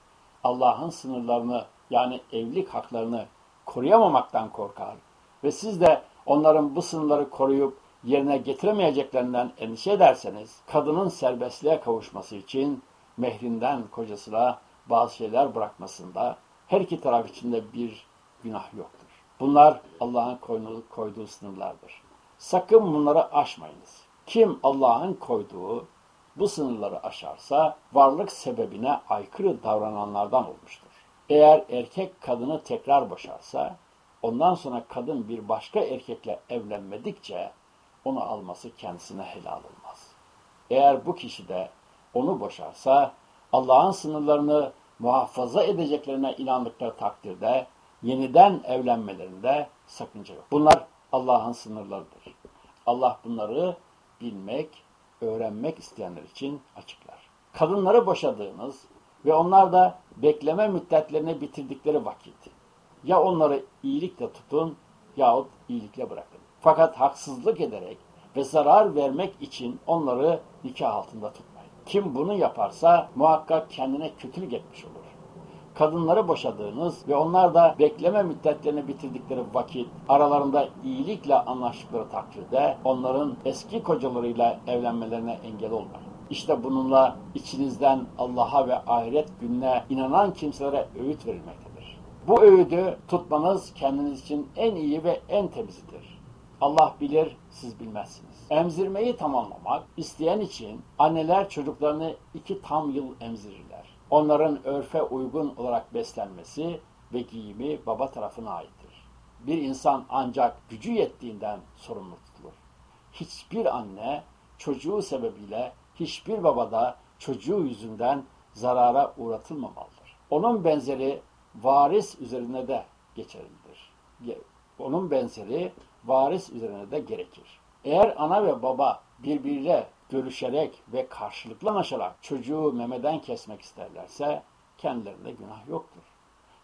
Allah'ın sınırlarını yani evlilik haklarını koruyamamaktan korkar ve siz de onların bu sınırları koruyup yerine getiremeyeceklerinden endişe ederseniz kadının serbestliğe kavuşması için mehrinden kocasına bazı şeyler bırakmasında her iki taraf içinde bir günah yoktur. Bunlar Allah'ın koyduğu sınırlardır. Sakın bunları aşmayınız. Kim Allah'ın koyduğu bu sınırları aşarsa varlık sebebine aykırı davrananlardan olmuştur. Eğer erkek kadını tekrar boşarsa, ondan sonra kadın bir başka erkekle evlenmedikçe onu alması kendisine helal olmaz. Eğer bu kişi de onu boşarsa, Allah'ın sınırlarını muhafaza edeceklerine inandıkları takdirde yeniden evlenmelerinde sakınca yok. Bunlar Allah'ın sınırlarıdır. Allah bunları bilmek, öğrenmek isteyenler için açıklar. Kadınları boşadığınız ve onlar da bekleme müddetlerini bitirdikleri vakit ya onları iyilikle tutun yahut iyilikle bırakın. Fakat haksızlık ederek ve zarar vermek için onları nikah altında tutmayın. Kim bunu yaparsa muhakkak kendine kötülük etmiş olur kadınları boşadığınız ve onlar da bekleme müddetlerini bitirdikleri vakit aralarında iyilikle anlaştıkları takdirde onların eski kocalarıyla evlenmelerine engel olmayın. İşte bununla içinizden Allah'a ve ahiret gününe inanan kimselere öğüt verilmektedir. Bu öğüdü tutmanız kendiniz için en iyi ve en temizidir. Allah bilir, siz bilmezsiniz. Emzirmeyi tamamlamak isteyen için anneler çocuklarını iki tam yıl emzirirler onların örfe uygun olarak beslenmesi ve giyimi baba tarafına aittir. Bir insan ancak gücü yettiğinden sorumlu tutulur. Hiçbir anne çocuğu sebebiyle hiçbir baba da çocuğu yüzünden zarara uğratılmamalıdır. Onun benzeri varis üzerine de geçerlidir. Onun benzeri varis üzerine de gerekir. Eğer ana ve baba birbiriyle görüşerek ve karşılıklı anlaşarak çocuğu memeden kesmek isterlerse kendilerinde günah yoktur.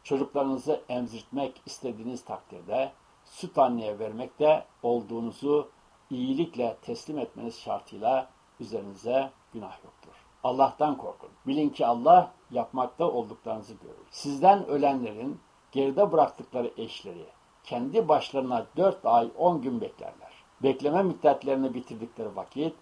Çocuklarınızı emzirtmek istediğiniz takdirde süt anneye vermekte olduğunuzu iyilikle teslim etmeniz şartıyla üzerinize günah yoktur. Allah'tan korkun. Bilin ki Allah yapmakta olduklarınızı görür. Sizden ölenlerin geride bıraktıkları eşleri kendi başlarına dört ay on gün beklerler. Bekleme müddetlerini bitirdikleri vakit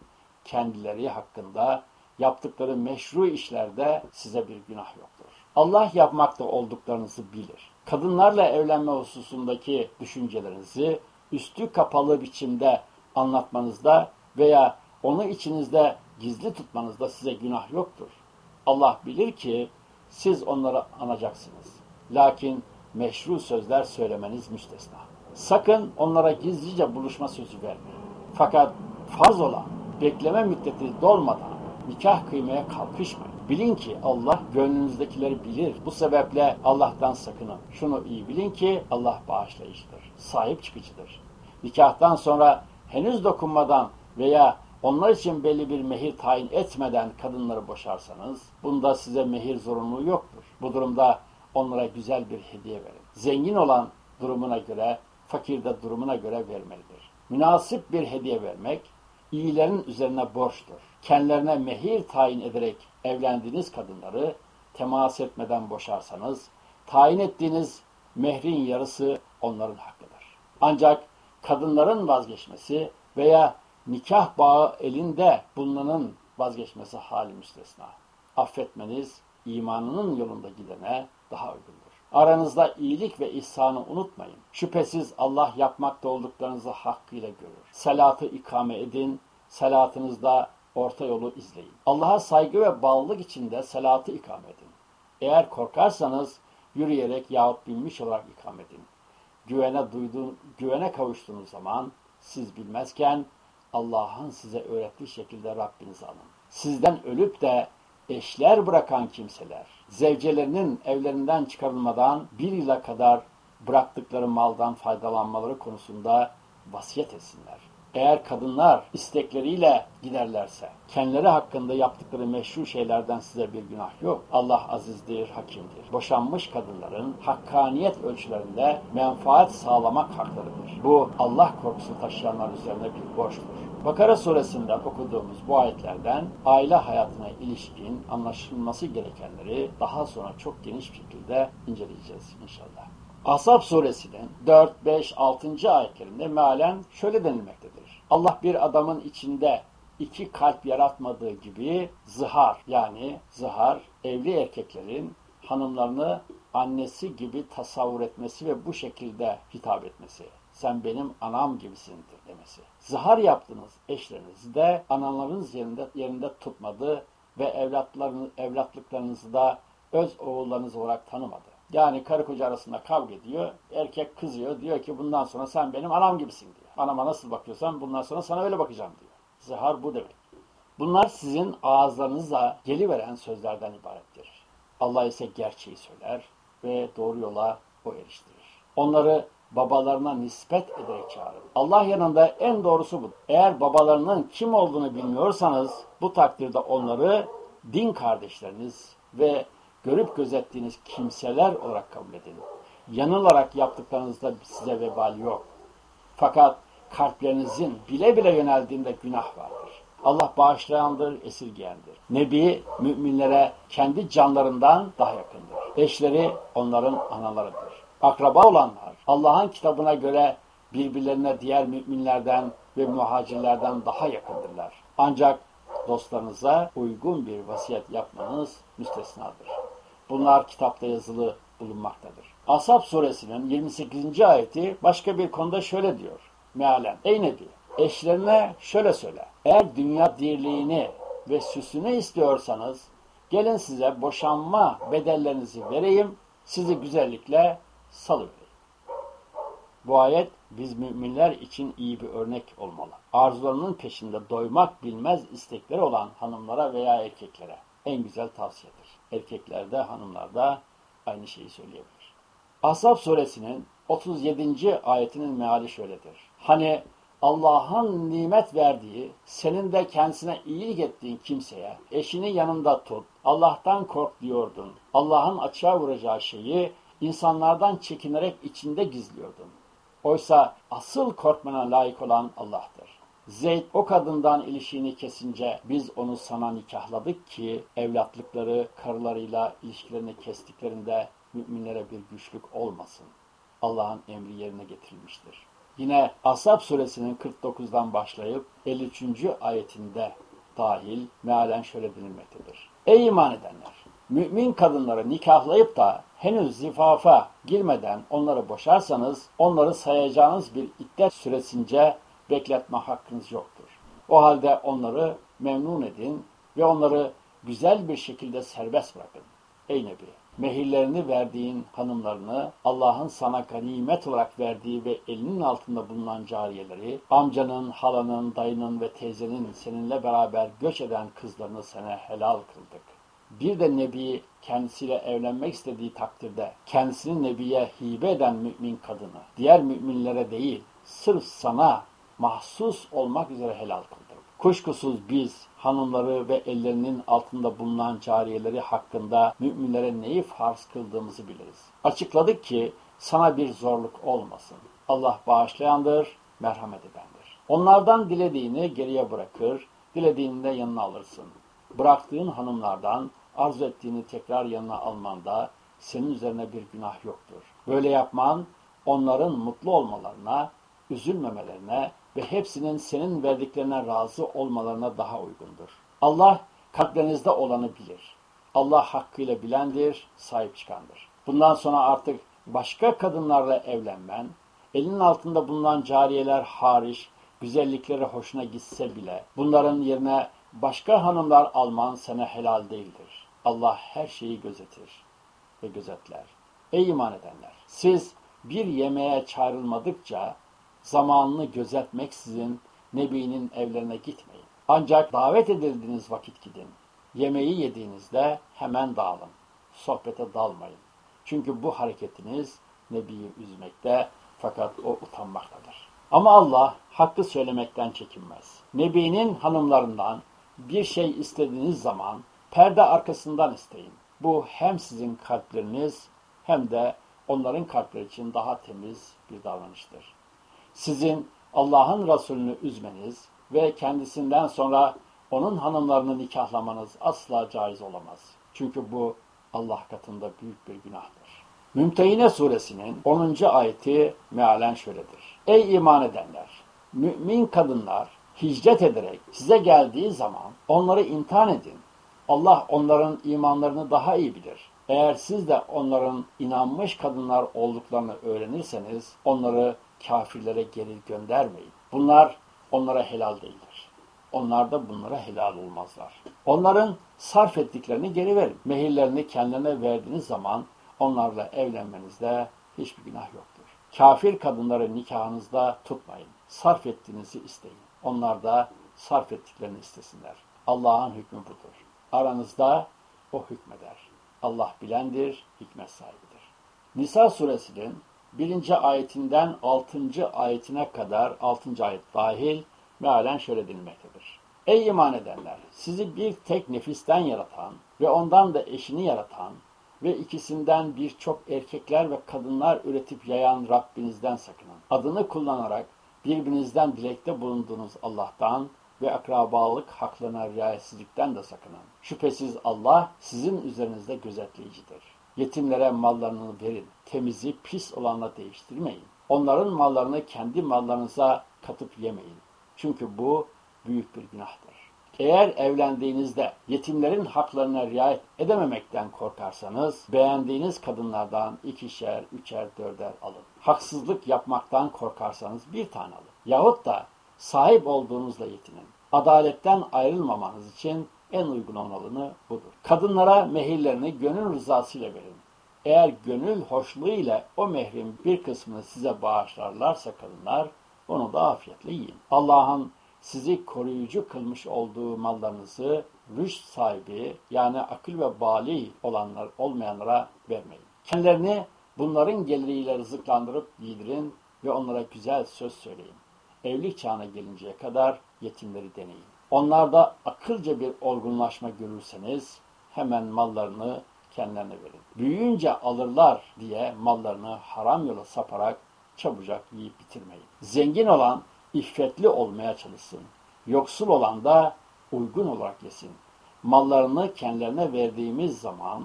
kendileri hakkında yaptıkları meşru işlerde size bir günah yoktur. Allah yapmakta olduklarınızı bilir. Kadınlarla evlenme hususundaki düşüncelerinizi üstü kapalı biçimde anlatmanızda veya onu içinizde gizli tutmanızda size günah yoktur. Allah bilir ki siz onları anacaksınız. Lakin meşru sözler söylemeniz müstesna. Sakın onlara gizlice buluşma sözü verme. Fakat farz olan bekleme müddeti dolmadan nikah kıymaya kalkışmayın. Bilin ki Allah gönlünüzdekileri bilir. Bu sebeple Allah'tan sakının. Şunu iyi bilin ki Allah bağışlayıcıdır, sahip çıkıcıdır. Nikahtan sonra henüz dokunmadan veya onlar için belli bir mehir tayin etmeden kadınları boşarsanız bunda size mehir zorunluluğu yoktur. Bu durumda onlara güzel bir hediye verin. Zengin olan durumuna göre, fakir de durumuna göre vermelidir. Münasip bir hediye vermek iyilerin üzerine borçtur. Kendilerine mehir tayin ederek evlendiğiniz kadınları temas etmeden boşarsanız, tayin ettiğiniz mehrin yarısı onların hakkıdır. Ancak kadınların vazgeçmesi veya nikah bağı elinde bulunanın vazgeçmesi hali müstesna. Affetmeniz imanının yolunda gidene daha uygundur. Aranızda iyilik ve ihsanı unutmayın. Şüphesiz Allah yapmakta olduklarınızı hakkıyla görür. Salatı ikame edin, salatınızda orta yolu izleyin. Allah'a saygı ve bağlılık içinde salatı ikame edin. Eğer korkarsanız yürüyerek yahut binmiş olarak ikame edin. Güvene, duyduğun, güvene kavuştuğunuz zaman siz bilmezken Allah'ın size öğrettiği şekilde Rabbinizi alın. Sizden ölüp de eşler bırakan kimseler, zevcelerinin evlerinden çıkarılmadan bir yıla kadar bıraktıkları maldan faydalanmaları konusunda vasiyet etsinler. Eğer kadınlar istekleriyle giderlerse, kendileri hakkında yaptıkları meşru şeylerden size bir günah yok. Allah azizdir, hakimdir. Boşanmış kadınların hakkaniyet ölçülerinde menfaat sağlamak haklarıdır. Bu Allah korkusu taşıyanlar üzerine bir borçtur. Bakara suresinden okuduğumuz bu ayetlerden aile hayatına ilişkin anlaşılması gerekenleri daha sonra çok geniş bir şekilde inceleyeceğiz inşallah. Ashab suresinin 4, 5, 6. ayetlerinde mealen şöyle denilmektedir. Allah bir adamın içinde iki kalp yaratmadığı gibi zihar yani zihar evli erkeklerin hanımlarını annesi gibi tasavvur etmesi ve bu şekilde hitap etmesi. Sen benim anam gibisindir demesi. Zihar yaptığınız eşlerinizi de analarınız yerinde, yerinde tutmadı ve evlatlarınız, evlatlıklarınızı da öz oğullarınız olarak tanımadı. Yani karı koca arasında kavga ediyor, erkek kızıyor, diyor ki bundan sonra sen benim anam gibisin diyor. Anama nasıl bakıyorsan bundan sonra sana öyle bakacağım diyor. Zihar bu demek. Bunlar sizin ağızlarınızla geliveren sözlerden ibarettir. Allah ise gerçeği söyler ve doğru yola o eriştirir. Onları babalarına nispet ederek çağırın. Allah yanında en doğrusu bu. Eğer babalarının kim olduğunu bilmiyorsanız bu takdirde onları din kardeşleriniz ve görüp gözettiğiniz kimseler olarak kabul edin. Yanılarak yaptıklarınızda size vebal yok. Fakat kalplerinizin bile bile yöneldiğinde günah vardır. Allah bağışlayandır, esirgeyendir. Nebi müminlere kendi canlarından daha yakındır. Eşleri onların analarıdır. Akraba olanlar Allah'ın kitabına göre birbirlerine diğer müminlerden ve muhacirlerden daha yakındırlar. Ancak dostlarınıza uygun bir vasiyet yapmanız müstesnadır. Bunlar kitapta yazılı bulunmaktadır. Ashab suresinin 28. ayeti başka bir konuda şöyle diyor. Mealen, ey Nebi, eşlerine şöyle söyle. Eğer dünya dirliğini ve süsünü istiyorsanız gelin size boşanma bedellerinizi vereyim, sizi güzellikle salıvereyim. Bu ayet biz müminler için iyi bir örnek olmalı. Arzularının peşinde doymak bilmez istekleri olan hanımlara veya erkeklere en güzel tavsiyedir. Erkeklerde, hanımlarda aynı şeyi söyleyebilir. Ashab suresinin 37. ayetinin meali şöyledir. Hani Allah'ın nimet verdiği, senin de kendisine iyilik ettiğin kimseye eşini yanında tut, Allah'tan kork diyordun. Allah'ın açığa vuracağı şeyi insanlardan çekinerek içinde gizliyordun. Oysa asıl korkmana layık olan Allah'tır. Zeyd o kadından ilişiğini kesince biz onu sana nikahladık ki evlatlıkları karılarıyla ilişkilerini kestiklerinde müminlere bir güçlük olmasın. Allah'ın emri yerine getirilmiştir. Yine Ashab suresinin 49'dan başlayıp 53. ayetinde dahil mealen şöyle denilmektedir. Ey iman edenler! Mümin kadınları nikahlayıp da henüz zifafa girmeden onları boşarsanız onları sayacağınız bir iddet süresince bekletme hakkınız yoktur. O halde onları memnun edin ve onları güzel bir şekilde serbest bırakın. Ey Nebi! Mehirlerini verdiğin hanımlarını, Allah'ın sana ganimet olarak verdiği ve elinin altında bulunan cariyeleri, amcanın, halanın, dayının ve teyzenin seninle beraber göç eden kızlarını sana helal kıldık. Bir de Nebi kendisiyle evlenmek istediği takdirde kendisini Nebi'ye hibe eden mümin kadını, diğer müminlere değil, sırf sana mahsus olmak üzere helal kıldık. Kuşkusuz biz hanımları ve ellerinin altında bulunan cariyeleri hakkında müminlere neyi farz kıldığımızı biliriz. Açıkladık ki sana bir zorluk olmasın. Allah bağışlayandır, merhamet edendir. Onlardan dilediğini geriye bırakır, dilediğini de yanına alırsın. Bıraktığın hanımlardan arzu ettiğini tekrar yanına almanda senin üzerine bir günah yoktur. Böyle yapman onların mutlu olmalarına, üzülmemelerine ve hepsinin senin verdiklerine razı olmalarına daha uygundur. Allah kalplerinizde olanı bilir. Allah hakkıyla bilendir, sahip çıkandır. Bundan sonra artık başka kadınlarla evlenmen, elinin altında bulunan cariyeler hariç, güzellikleri hoşuna gitse bile, bunların yerine başka hanımlar alman sana helal değildir. Allah her şeyi gözetir ve gözetler. Ey iman edenler! Siz bir yemeğe çağrılmadıkça zamanını gözetmeksizin Nebi'nin evlerine gitmeyin. Ancak davet edildiğiniz vakit gidin. Yemeği yediğinizde hemen dağılın. Sohbete dalmayın. Çünkü bu hareketiniz Nebi'yi üzmekte fakat o utanmaktadır. Ama Allah hakkı söylemekten çekinmez. Nebi'nin hanımlarından bir şey istediğiniz zaman perde arkasından isteyin. Bu hem sizin kalpleriniz hem de onların kalpleri için daha temiz bir davranıştır sizin Allah'ın Resulünü üzmeniz ve kendisinden sonra onun hanımlarını nikahlamanız asla caiz olamaz. Çünkü bu Allah katında büyük bir günahtır. Mümtehine suresinin 10. ayeti mealen şöyledir. Ey iman edenler! Mümin kadınlar hicret ederek size geldiği zaman onları imtihan edin. Allah onların imanlarını daha iyi bilir. Eğer siz de onların inanmış kadınlar olduklarını öğrenirseniz onları kafirlere geri göndermeyin. Bunlar onlara helal değildir. Onlar da bunlara helal olmazlar. Onların sarf ettiklerini geri verin. Mehirlerini kendilerine verdiğiniz zaman onlarla evlenmenizde hiçbir günah yoktur. Kafir kadınları nikahınızda tutmayın. Sarf ettiğinizi isteyin. Onlar da sarf ettiklerini istesinler. Allah'ın hükmü budur. Aranızda o hükmeder. Allah bilendir, hikmet sahibidir. Nisa suresinin birinci ayetinden altıncı ayetine kadar altıncı ayet dahil mealen şöyle denilmektedir. Ey iman edenler! Sizi bir tek nefisten yaratan ve ondan da eşini yaratan ve ikisinden birçok erkekler ve kadınlar üretip yayan Rabbinizden sakının. Adını kullanarak birbirinizden dilekte bulunduğunuz Allah'tan ve akrabalık haklarına riayetsizlikten de sakının. Şüphesiz Allah sizin üzerinizde gözetleyicidir. Yetimlere mallarını verin. Temizi pis olanla değiştirmeyin. Onların mallarını kendi mallarınıza katıp yemeyin. Çünkü bu büyük bir günahtır. Eğer evlendiğinizde yetimlerin haklarına riayet edememekten korkarsanız, beğendiğiniz kadınlardan ikişer, üçer, dörder alın. Haksızlık yapmaktan korkarsanız bir tane alın. Yahut da sahip olduğunuzla yetinin. Adaletten ayrılmamanız için en uygun olanı budur. Kadınlara mehirlerini gönül rızasıyla verin. Eğer gönül hoşluğu ile o mehrin bir kısmını size bağışlarlarsa kadınlar, onu da afiyetle yiyin. Allah'ın sizi koruyucu kılmış olduğu mallarınızı rüşt sahibi yani akıl ve bali olanlar olmayanlara vermeyin. Kendilerini bunların geliriyle rızıklandırıp giydirin ve onlara güzel söz söyleyin. Evlilik çağına gelinceye kadar yetimleri deneyin. Onlarda akılca bir olgunlaşma görürseniz hemen mallarını kendilerine verin. Büyüyünce alırlar diye mallarını haram yola saparak çabucak yiyip bitirmeyin. Zengin olan iffetli olmaya çalışsın. Yoksul olan da uygun olarak yesin. Mallarını kendilerine verdiğimiz zaman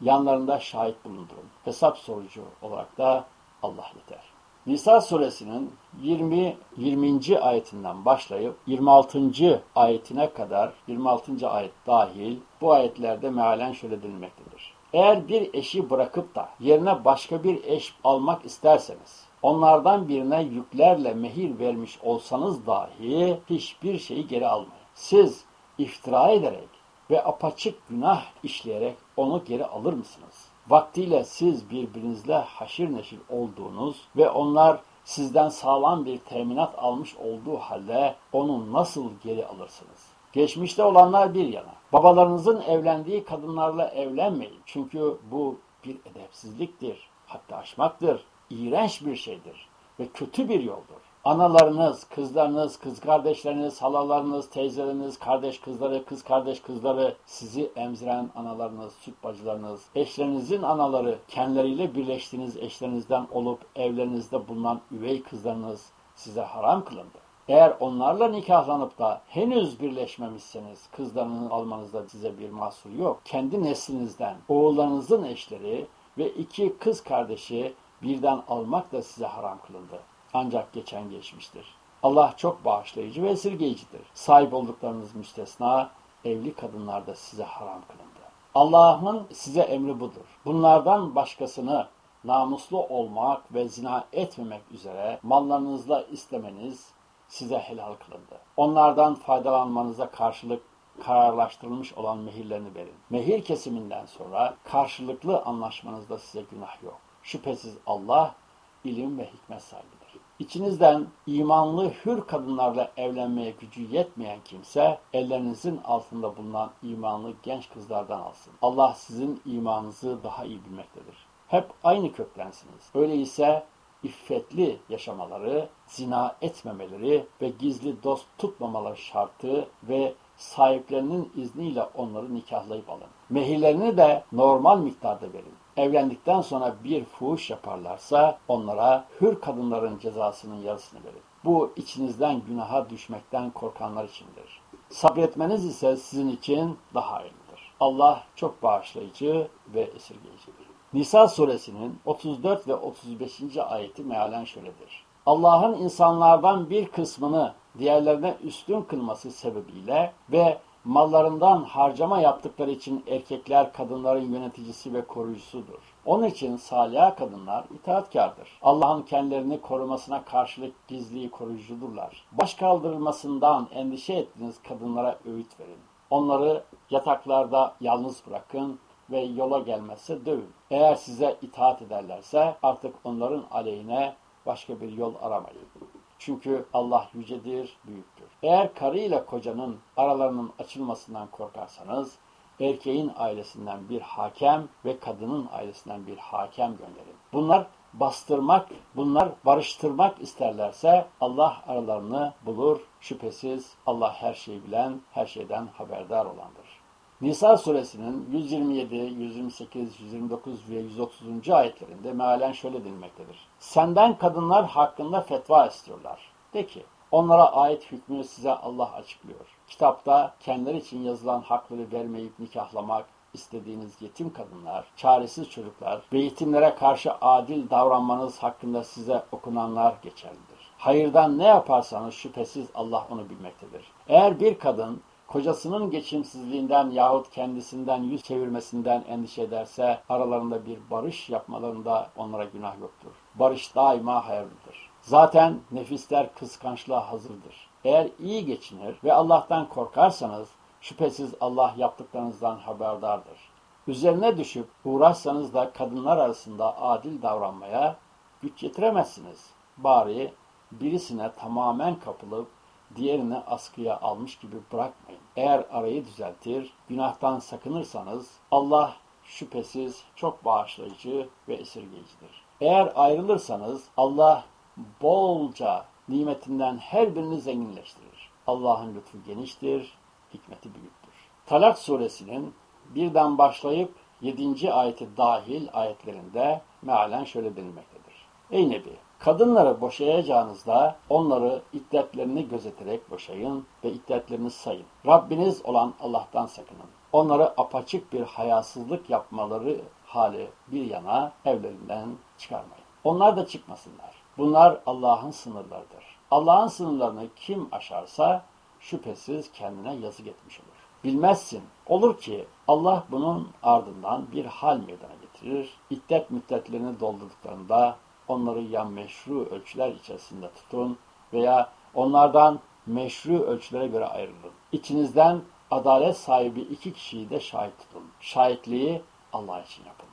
yanlarında şahit bulundurun. Hesap sorucu olarak da Allah yeter. Nisa suresinin 20 20. ayetinden başlayıp 26. ayetine kadar 26. ayet dahil bu ayetlerde mealen şöyle denilmektedir. Eğer bir eşi bırakıp da yerine başka bir eş almak isterseniz onlardan birine yüklerle mehir vermiş olsanız dahi hiçbir şeyi geri almayın. Siz iftira ederek ve apaçık günah işleyerek onu geri alır mısınız? Vaktiyle siz birbirinizle haşir neşir olduğunuz ve onlar sizden sağlam bir teminat almış olduğu halde onu nasıl geri alırsınız? Geçmişte olanlar bir yana. Babalarınızın evlendiği kadınlarla evlenmeyin. Çünkü bu bir edepsizliktir, hatta aşmaktır iğrenç bir şeydir ve kötü bir yoldur. Analarınız, kızlarınız, kız kardeşleriniz, halalarınız, teyzeleriniz, kardeş kızları, kız kardeş kızları, sizi emziren analarınız, süt bacılarınız, eşlerinizin anaları, kendileriyle birleştiğiniz eşlerinizden olup evlerinizde bulunan üvey kızlarınız size haram kılındı. Eğer onlarla nikahlanıp da henüz birleşmemişseniz kızlarını almanızda size bir mahsur yok. Kendi neslinizden oğullarınızın eşleri ve iki kız kardeşi birden almak da size haram kılındı. Ancak geçen geçmiştir. Allah çok bağışlayıcı ve esirgeyicidir. Sahip olduklarınız müstesna, evli kadınlar da size haram kılındı. Allah'ın size emri budur. Bunlardan başkasını namuslu olmak ve zina etmemek üzere mallarınızla istemeniz size helal kılındı. Onlardan faydalanmanıza karşılık kararlaştırılmış olan mehirlerini verin. Mehir kesiminden sonra karşılıklı anlaşmanızda size günah yok. Şüphesiz Allah ilim ve hikmet sahibidir. İçinizden imanlı hür kadınlarla evlenmeye gücü yetmeyen kimse ellerinizin altında bulunan imanlı genç kızlardan alsın. Allah sizin imanınızı daha iyi bilmektedir. Hep aynı köklensiniz. Öyleyse iffetli yaşamaları, zina etmemeleri ve gizli dost tutmamaları şartı ve sahiplerinin izniyle onları nikahlayıp alın. Mehirlerini de normal miktarda verin evlendikten sonra bir fuhuş yaparlarsa onlara hür kadınların cezasının yarısını verin. Bu içinizden günaha düşmekten korkanlar içindir. Sabretmeniz ise sizin için daha hayırlıdır. Allah çok bağışlayıcı ve esirgeyicidir. Nisa suresinin 34 ve 35. ayeti mealen şöyledir. Allah'ın insanlardan bir kısmını diğerlerine üstün kılması sebebiyle ve mallarından harcama yaptıkları için erkekler kadınların yöneticisi ve koruyucusudur. Onun için salih kadınlar itaatkardır. Allah'ın kendilerini korumasına karşılık gizli koruyucudurlar. Baş kaldırılmasından endişe ettiğiniz kadınlara öğüt verin. Onları yataklarda yalnız bırakın ve yola gelmezse dövün. Eğer size itaat ederlerse artık onların aleyhine başka bir yol aramayın. Çünkü Allah yücedir, büyüktür. Eğer karı ile kocanın aralarının açılmasından korkarsanız, erkeğin ailesinden bir hakem ve kadının ailesinden bir hakem gönderin. Bunlar bastırmak, bunlar barıştırmak isterlerse Allah aralarını bulur. Şüphesiz Allah her şeyi bilen, her şeyden haberdar olandır. Nisa suresinin 127, 128, 129 ve 130. ayetlerinde mealen şöyle denilmektedir. Senden kadınlar hakkında fetva istiyorlar. De ki, onlara ait hükmünü size Allah açıklıyor. Kitapta kendileri için yazılan hakları vermeyip nikahlamak, istediğiniz yetim kadınlar, çaresiz çocuklar ve yetimlere karşı adil davranmanız hakkında size okunanlar geçerlidir. Hayırdan ne yaparsanız şüphesiz Allah onu bilmektedir. Eğer bir kadın kocasının geçimsizliğinden yahut kendisinden yüz çevirmesinden endişe ederse aralarında bir barış yapmalarında onlara günah yoktur. Barış daima hayırlıdır. Zaten nefisler kıskançlığa hazırdır. Eğer iyi geçinir ve Allah'tan korkarsanız şüphesiz Allah yaptıklarınızdan haberdardır. Üzerine düşüp uğraşsanız da kadınlar arasında adil davranmaya güç yetiremezsiniz. Bari birisine tamamen kapılıp diğerini askıya almış gibi bırakmayın. Eğer arayı düzeltir, günahtan sakınırsanız Allah şüphesiz çok bağışlayıcı ve esirgeyicidir. Eğer ayrılırsanız Allah bolca nimetinden her birini zenginleştirir. Allah'ın lütfu geniştir, hikmeti büyüktür. Talak suresinin birden başlayıp 7. ayeti dahil ayetlerinde mealen şöyle denilmektedir. Ey Nebi! Kadınları boşayacağınızda onları iddetlerini gözeterek boşayın ve iddetlerini sayın. Rabbiniz olan Allah'tan sakının. Onları apaçık bir hayasızlık yapmaları hali bir yana evlerinden çıkarmayın. Onlar da çıkmasınlar. Bunlar Allah'ın sınırlarıdır. Allah'ın sınırlarını kim aşarsa şüphesiz kendine yazık etmiş olur. Bilmezsin. Olur ki Allah bunun ardından bir hal meydana getirir. İddet müddetlerini doldurduklarında onları ya meşru ölçüler içerisinde tutun veya onlardan meşru ölçülere göre ayrılın. İçinizden adalet sahibi iki kişiyi de şahit tutun. Şahitliği Allah için yapın.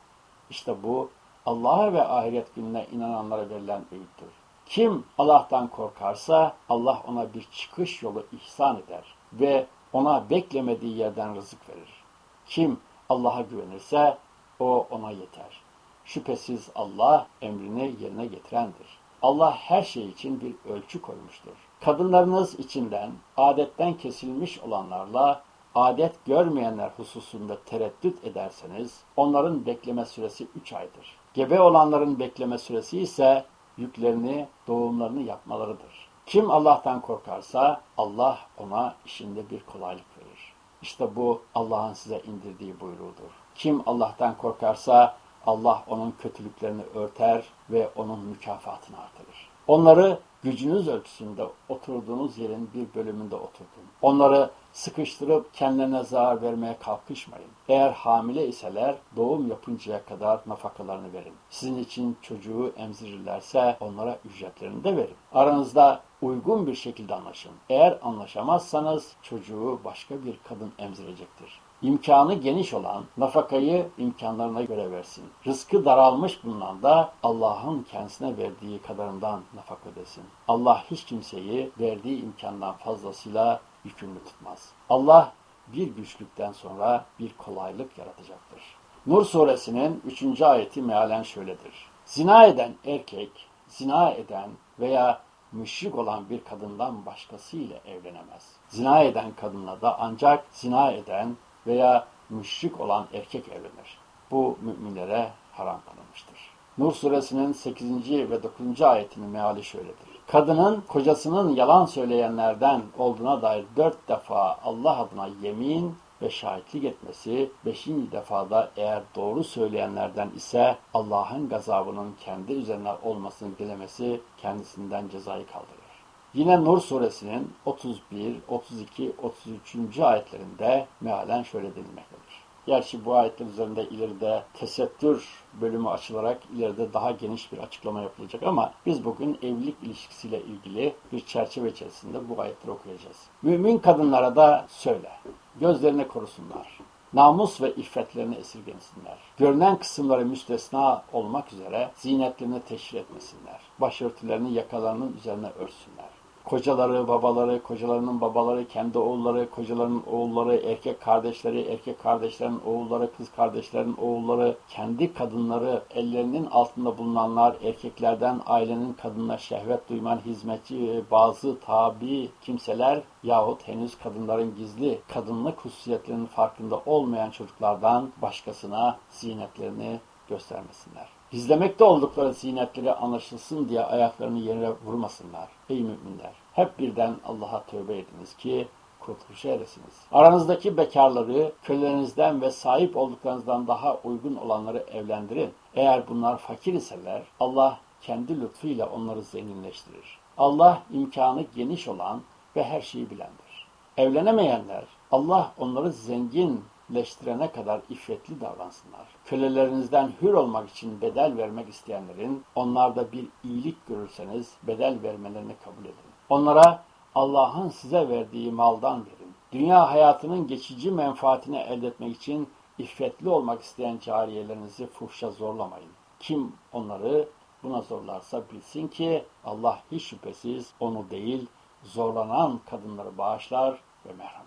İşte bu Allah'a ve ahiret gününe inananlara verilen öğüttür. Kim Allah'tan korkarsa Allah ona bir çıkış yolu ihsan eder ve ona beklemediği yerden rızık verir. Kim Allah'a güvenirse o ona yeter. Şüphesiz Allah emrini yerine getirendir. Allah her şey için bir ölçü koymuştur. Kadınlarınız içinden adetten kesilmiş olanlarla adet görmeyenler hususunda tereddüt ederseniz onların bekleme süresi 3 aydır. Gebe olanların bekleme süresi ise yüklerini, doğumlarını yapmalarıdır. Kim Allah'tan korkarsa Allah ona işinde bir kolaylık verir. İşte bu Allah'ın size indirdiği buyruğudur. Kim Allah'tan korkarsa Allah onun kötülüklerini örter ve onun mükafatını artırır. Onları gücünüz ölçüsünde oturduğunuz yerin bir bölümünde oturtun. Onları sıkıştırıp kendilerine zarar vermeye kalkışmayın. Eğer hamile iseler doğum yapıncaya kadar nafakalarını verin. Sizin için çocuğu emzirirlerse onlara ücretlerini de verin. Aranızda uygun bir şekilde anlaşın. Eğer anlaşamazsanız çocuğu başka bir kadın emzirecektir. İmkanı geniş olan nafakayı imkanlarına göre versin. Rızkı daralmış bulunan da Allah'ın kendisine verdiği kadarından nafaka desin. Allah hiç kimseyi verdiği imkandan fazlasıyla yükümlü tutmaz. Allah bir güçlükten sonra bir kolaylık yaratacaktır. Nur suresinin 3. ayeti mealen şöyledir. Zina eden erkek, zina eden veya müşrik olan bir kadından başkasıyla evlenemez. Zina eden kadınla da ancak zina eden veya müşrik olan erkek evlenir. Bu müminlere haram kılınmıştır. Nur suresinin 8. ve 9. ayetinin meali şöyledir. Kadının kocasının yalan söyleyenlerden olduğuna dair dört defa Allah adına yemin ve şahitlik etmesi, beşinci defada eğer doğru söyleyenlerden ise Allah'ın gazabının kendi üzerine olmasını dilemesi kendisinden cezayı kaldırır. Yine Nur suresinin 31, 32, 33. ayetlerinde mealen şöyle denilmektedir. Gerçi bu ayetler üzerinde ileride tesettür bölümü açılarak ileride daha geniş bir açıklama yapılacak ama biz bugün evlilik ilişkisiyle ilgili bir çerçeve içerisinde bu ayetleri okuyacağız. Mümin kadınlara da söyle, gözlerini korusunlar namus ve iffetlerini esirgensinler. Görünen kısımları müstesna olmak üzere zinetlerini teşhir etmesinler. Başörtülerini yakalarının üzerine örsünler kocaları, babaları, kocalarının babaları, kendi oğulları, kocalarının oğulları, erkek kardeşleri, erkek kardeşlerin oğulları, kız kardeşlerin oğulları, kendi kadınları, ellerinin altında bulunanlar, erkeklerden ailenin kadınla şehvet duyman hizmetçi ve bazı tabi kimseler yahut henüz kadınların gizli kadınlık hususiyetlerinin farkında olmayan çocuklardan başkasına zinetlerini göstermesinler. Gizlemekte oldukları zinetleri anlaşılsın diye ayaklarını yere vurmasınlar. Ey müminler! Hep birden Allah'a tövbe ediniz ki kurtuluşa eresiniz. Aranızdaki bekarları kölelerinizden ve sahip olduklarınızdan daha uygun olanları evlendirin. Eğer bunlar fakir iseler Allah kendi lütfuyla onları zenginleştirir. Allah imkanı geniş olan ve her şeyi bilendir. Evlenemeyenler Allah onları zengin leştirene kadar iffetli davransınlar. Kölelerinizden hür olmak için bedel vermek isteyenlerin onlarda bir iyilik görürseniz bedel vermelerini kabul edin. Onlara Allah'ın size verdiği maldan verin. Dünya hayatının geçici menfaatini elde etmek için iffetli olmak isteyen cariyelerinizi fuhşa zorlamayın. Kim onları buna zorlarsa bilsin ki Allah hiç şüphesiz onu değil zorlanan kadınları bağışlar ve merhamet.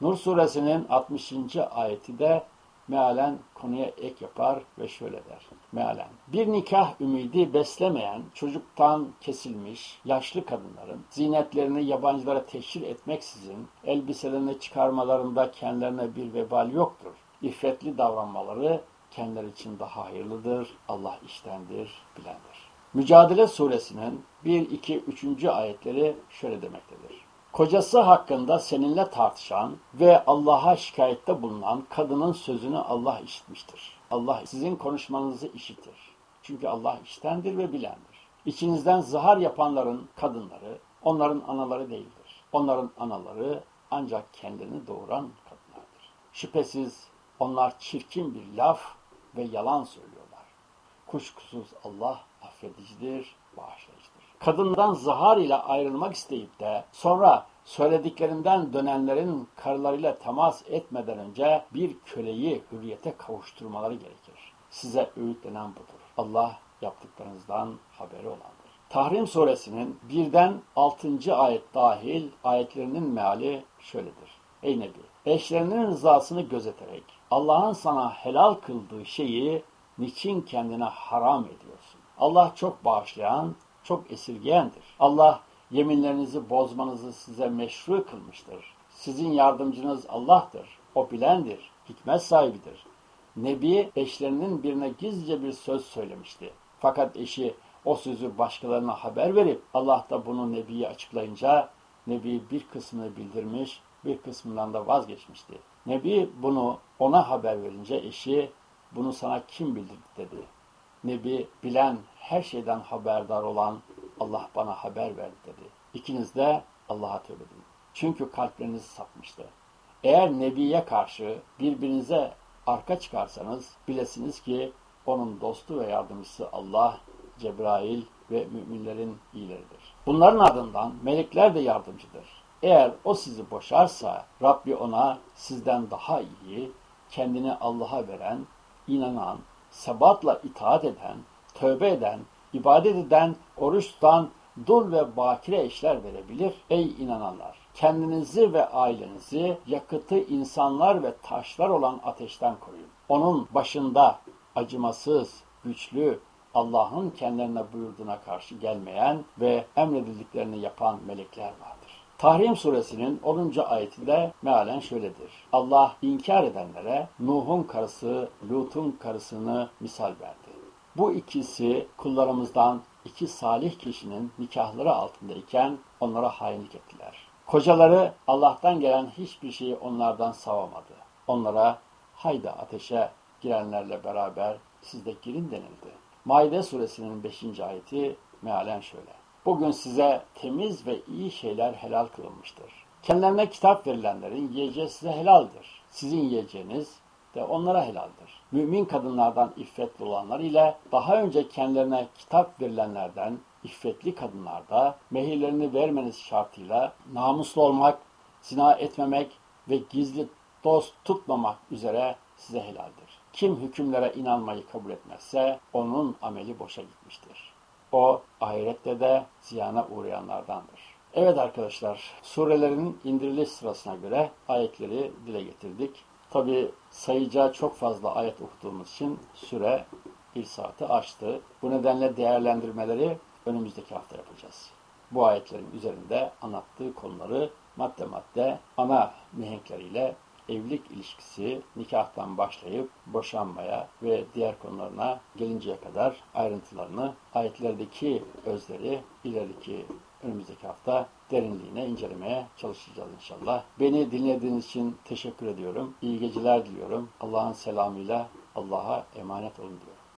Nur suresinin 60. ayeti de mealen konuya ek yapar ve şöyle der. Mealen, bir nikah ümidi beslemeyen, çocuktan kesilmiş, yaşlı kadınların zinetlerini yabancılara teşhir etmeksizin elbiselerini çıkarmalarında kendilerine bir vebal yoktur. İffetli davranmaları kendileri için daha hayırlıdır. Allah iştendir, bilendir. Mücadele suresinin 1, 2, 3. ayetleri şöyle demektedir. Kocası hakkında seninle tartışan ve Allah'a şikayette bulunan kadının sözünü Allah işitmiştir. Allah sizin konuşmanızı işitir. Çünkü Allah iştendir ve bilendir. İçinizden zihar yapanların kadınları, onların anaları değildir. Onların anaları ancak kendini doğuran kadınlardır. Şüphesiz onlar çirkin bir laf ve yalan söylüyorlar. Kuşkusuz Allah affedicidir, bağışlayıcıdır kadından zahar ile ayrılmak isteyip de sonra söylediklerinden dönenlerin karılarıyla temas etmeden önce bir köleyi hürriyete kavuşturmaları gerekir. Size öğütlenen budur. Allah yaptıklarınızdan haberi olandır. Tahrim suresinin birden altıncı ayet dahil ayetlerinin meali şöyledir. Ey Nebi! Eşlerinin rızasını gözeterek Allah'ın sana helal kıldığı şeyi niçin kendine haram ediyorsun? Allah çok bağışlayan, çok esirgeyendir. Allah yeminlerinizi bozmanızı size meşru kılmıştır. Sizin yardımcınız Allah'tır. O bilendir, hikmet sahibidir. Nebi eşlerinin birine gizlice bir söz söylemişti. Fakat eşi o sözü başkalarına haber verip Allah da bunu Nebi'ye açıklayınca Nebi bir kısmını bildirmiş, bir kısmından da vazgeçmişti. Nebi bunu ona haber verince eşi bunu sana kim bildirdi dedi. Nebi bilen, her şeyden haberdar olan Allah bana haber verdi dedi. İkiniz de Allah'a tövbe edin. Çünkü kalpleriniz sapmıştı. Eğer Nebi'ye karşı birbirinize arka çıkarsanız bilesiniz ki onun dostu ve yardımcısı Allah, Cebrail ve müminlerin iyileridir. Bunların ardından melekler de yardımcıdır. Eğer o sizi boşarsa Rabbi ona sizden daha iyi, kendini Allah'a veren, inanan, sebatla itaat eden, tövbe eden, ibadet eden, oruç tutan, dul ve bakire eşler verebilir. Ey inananlar! Kendinizi ve ailenizi yakıtı insanlar ve taşlar olan ateşten koruyun. Onun başında acımasız, güçlü, Allah'ın kendilerine buyurduğuna karşı gelmeyen ve emredildiklerini yapan melekler vardır. Tahrim suresinin 10. ayetinde mealen şöyledir. Allah inkar edenlere Nuh'un karısı, Lut'un karısını misal verdi. Bu ikisi kullarımızdan iki salih kişinin nikahları altındayken onlara hainlik ettiler. Kocaları Allah'tan gelen hiçbir şeyi onlardan savamadı. Onlara hayda ateşe girenlerle beraber siz de girin denildi. Maide suresinin 5. ayeti mealen şöyle. Bugün size temiz ve iyi şeyler helal kılınmıştır. Kendilerine kitap verilenlerin yiyeceği size helaldir. Sizin yiyeceğiniz de onlara helaldir. Mümin kadınlardan iffetli olanlar ile daha önce kendilerine kitap verilenlerden iffetli kadınlarda mehirlerini vermeniz şartıyla namuslu olmak, zina etmemek ve gizli dost tutmamak üzere size helaldir. Kim hükümlere inanmayı kabul etmezse onun ameli boşa gitmiştir. O ahirette de ziyana uğrayanlardandır. Evet arkadaşlar, surelerin indiriliş sırasına göre ayetleri dile getirdik. Tabi sayıca çok fazla ayet okuduğumuz için süre bir saati aştı. Bu nedenle değerlendirmeleri önümüzdeki hafta yapacağız. Bu ayetlerin üzerinde anlattığı konuları madde madde ana mihenkleriyle evlilik ilişkisi nikahtan başlayıp boşanmaya ve diğer konularına gelinceye kadar ayrıntılarını, ayetlerdeki özleri ileriki önümüzdeki hafta derinliğine incelemeye çalışacağız inşallah. Beni dinlediğiniz için teşekkür ediyorum. İyi geceler diliyorum. Allah'ın selamıyla Allah'a emanet olun diyorum.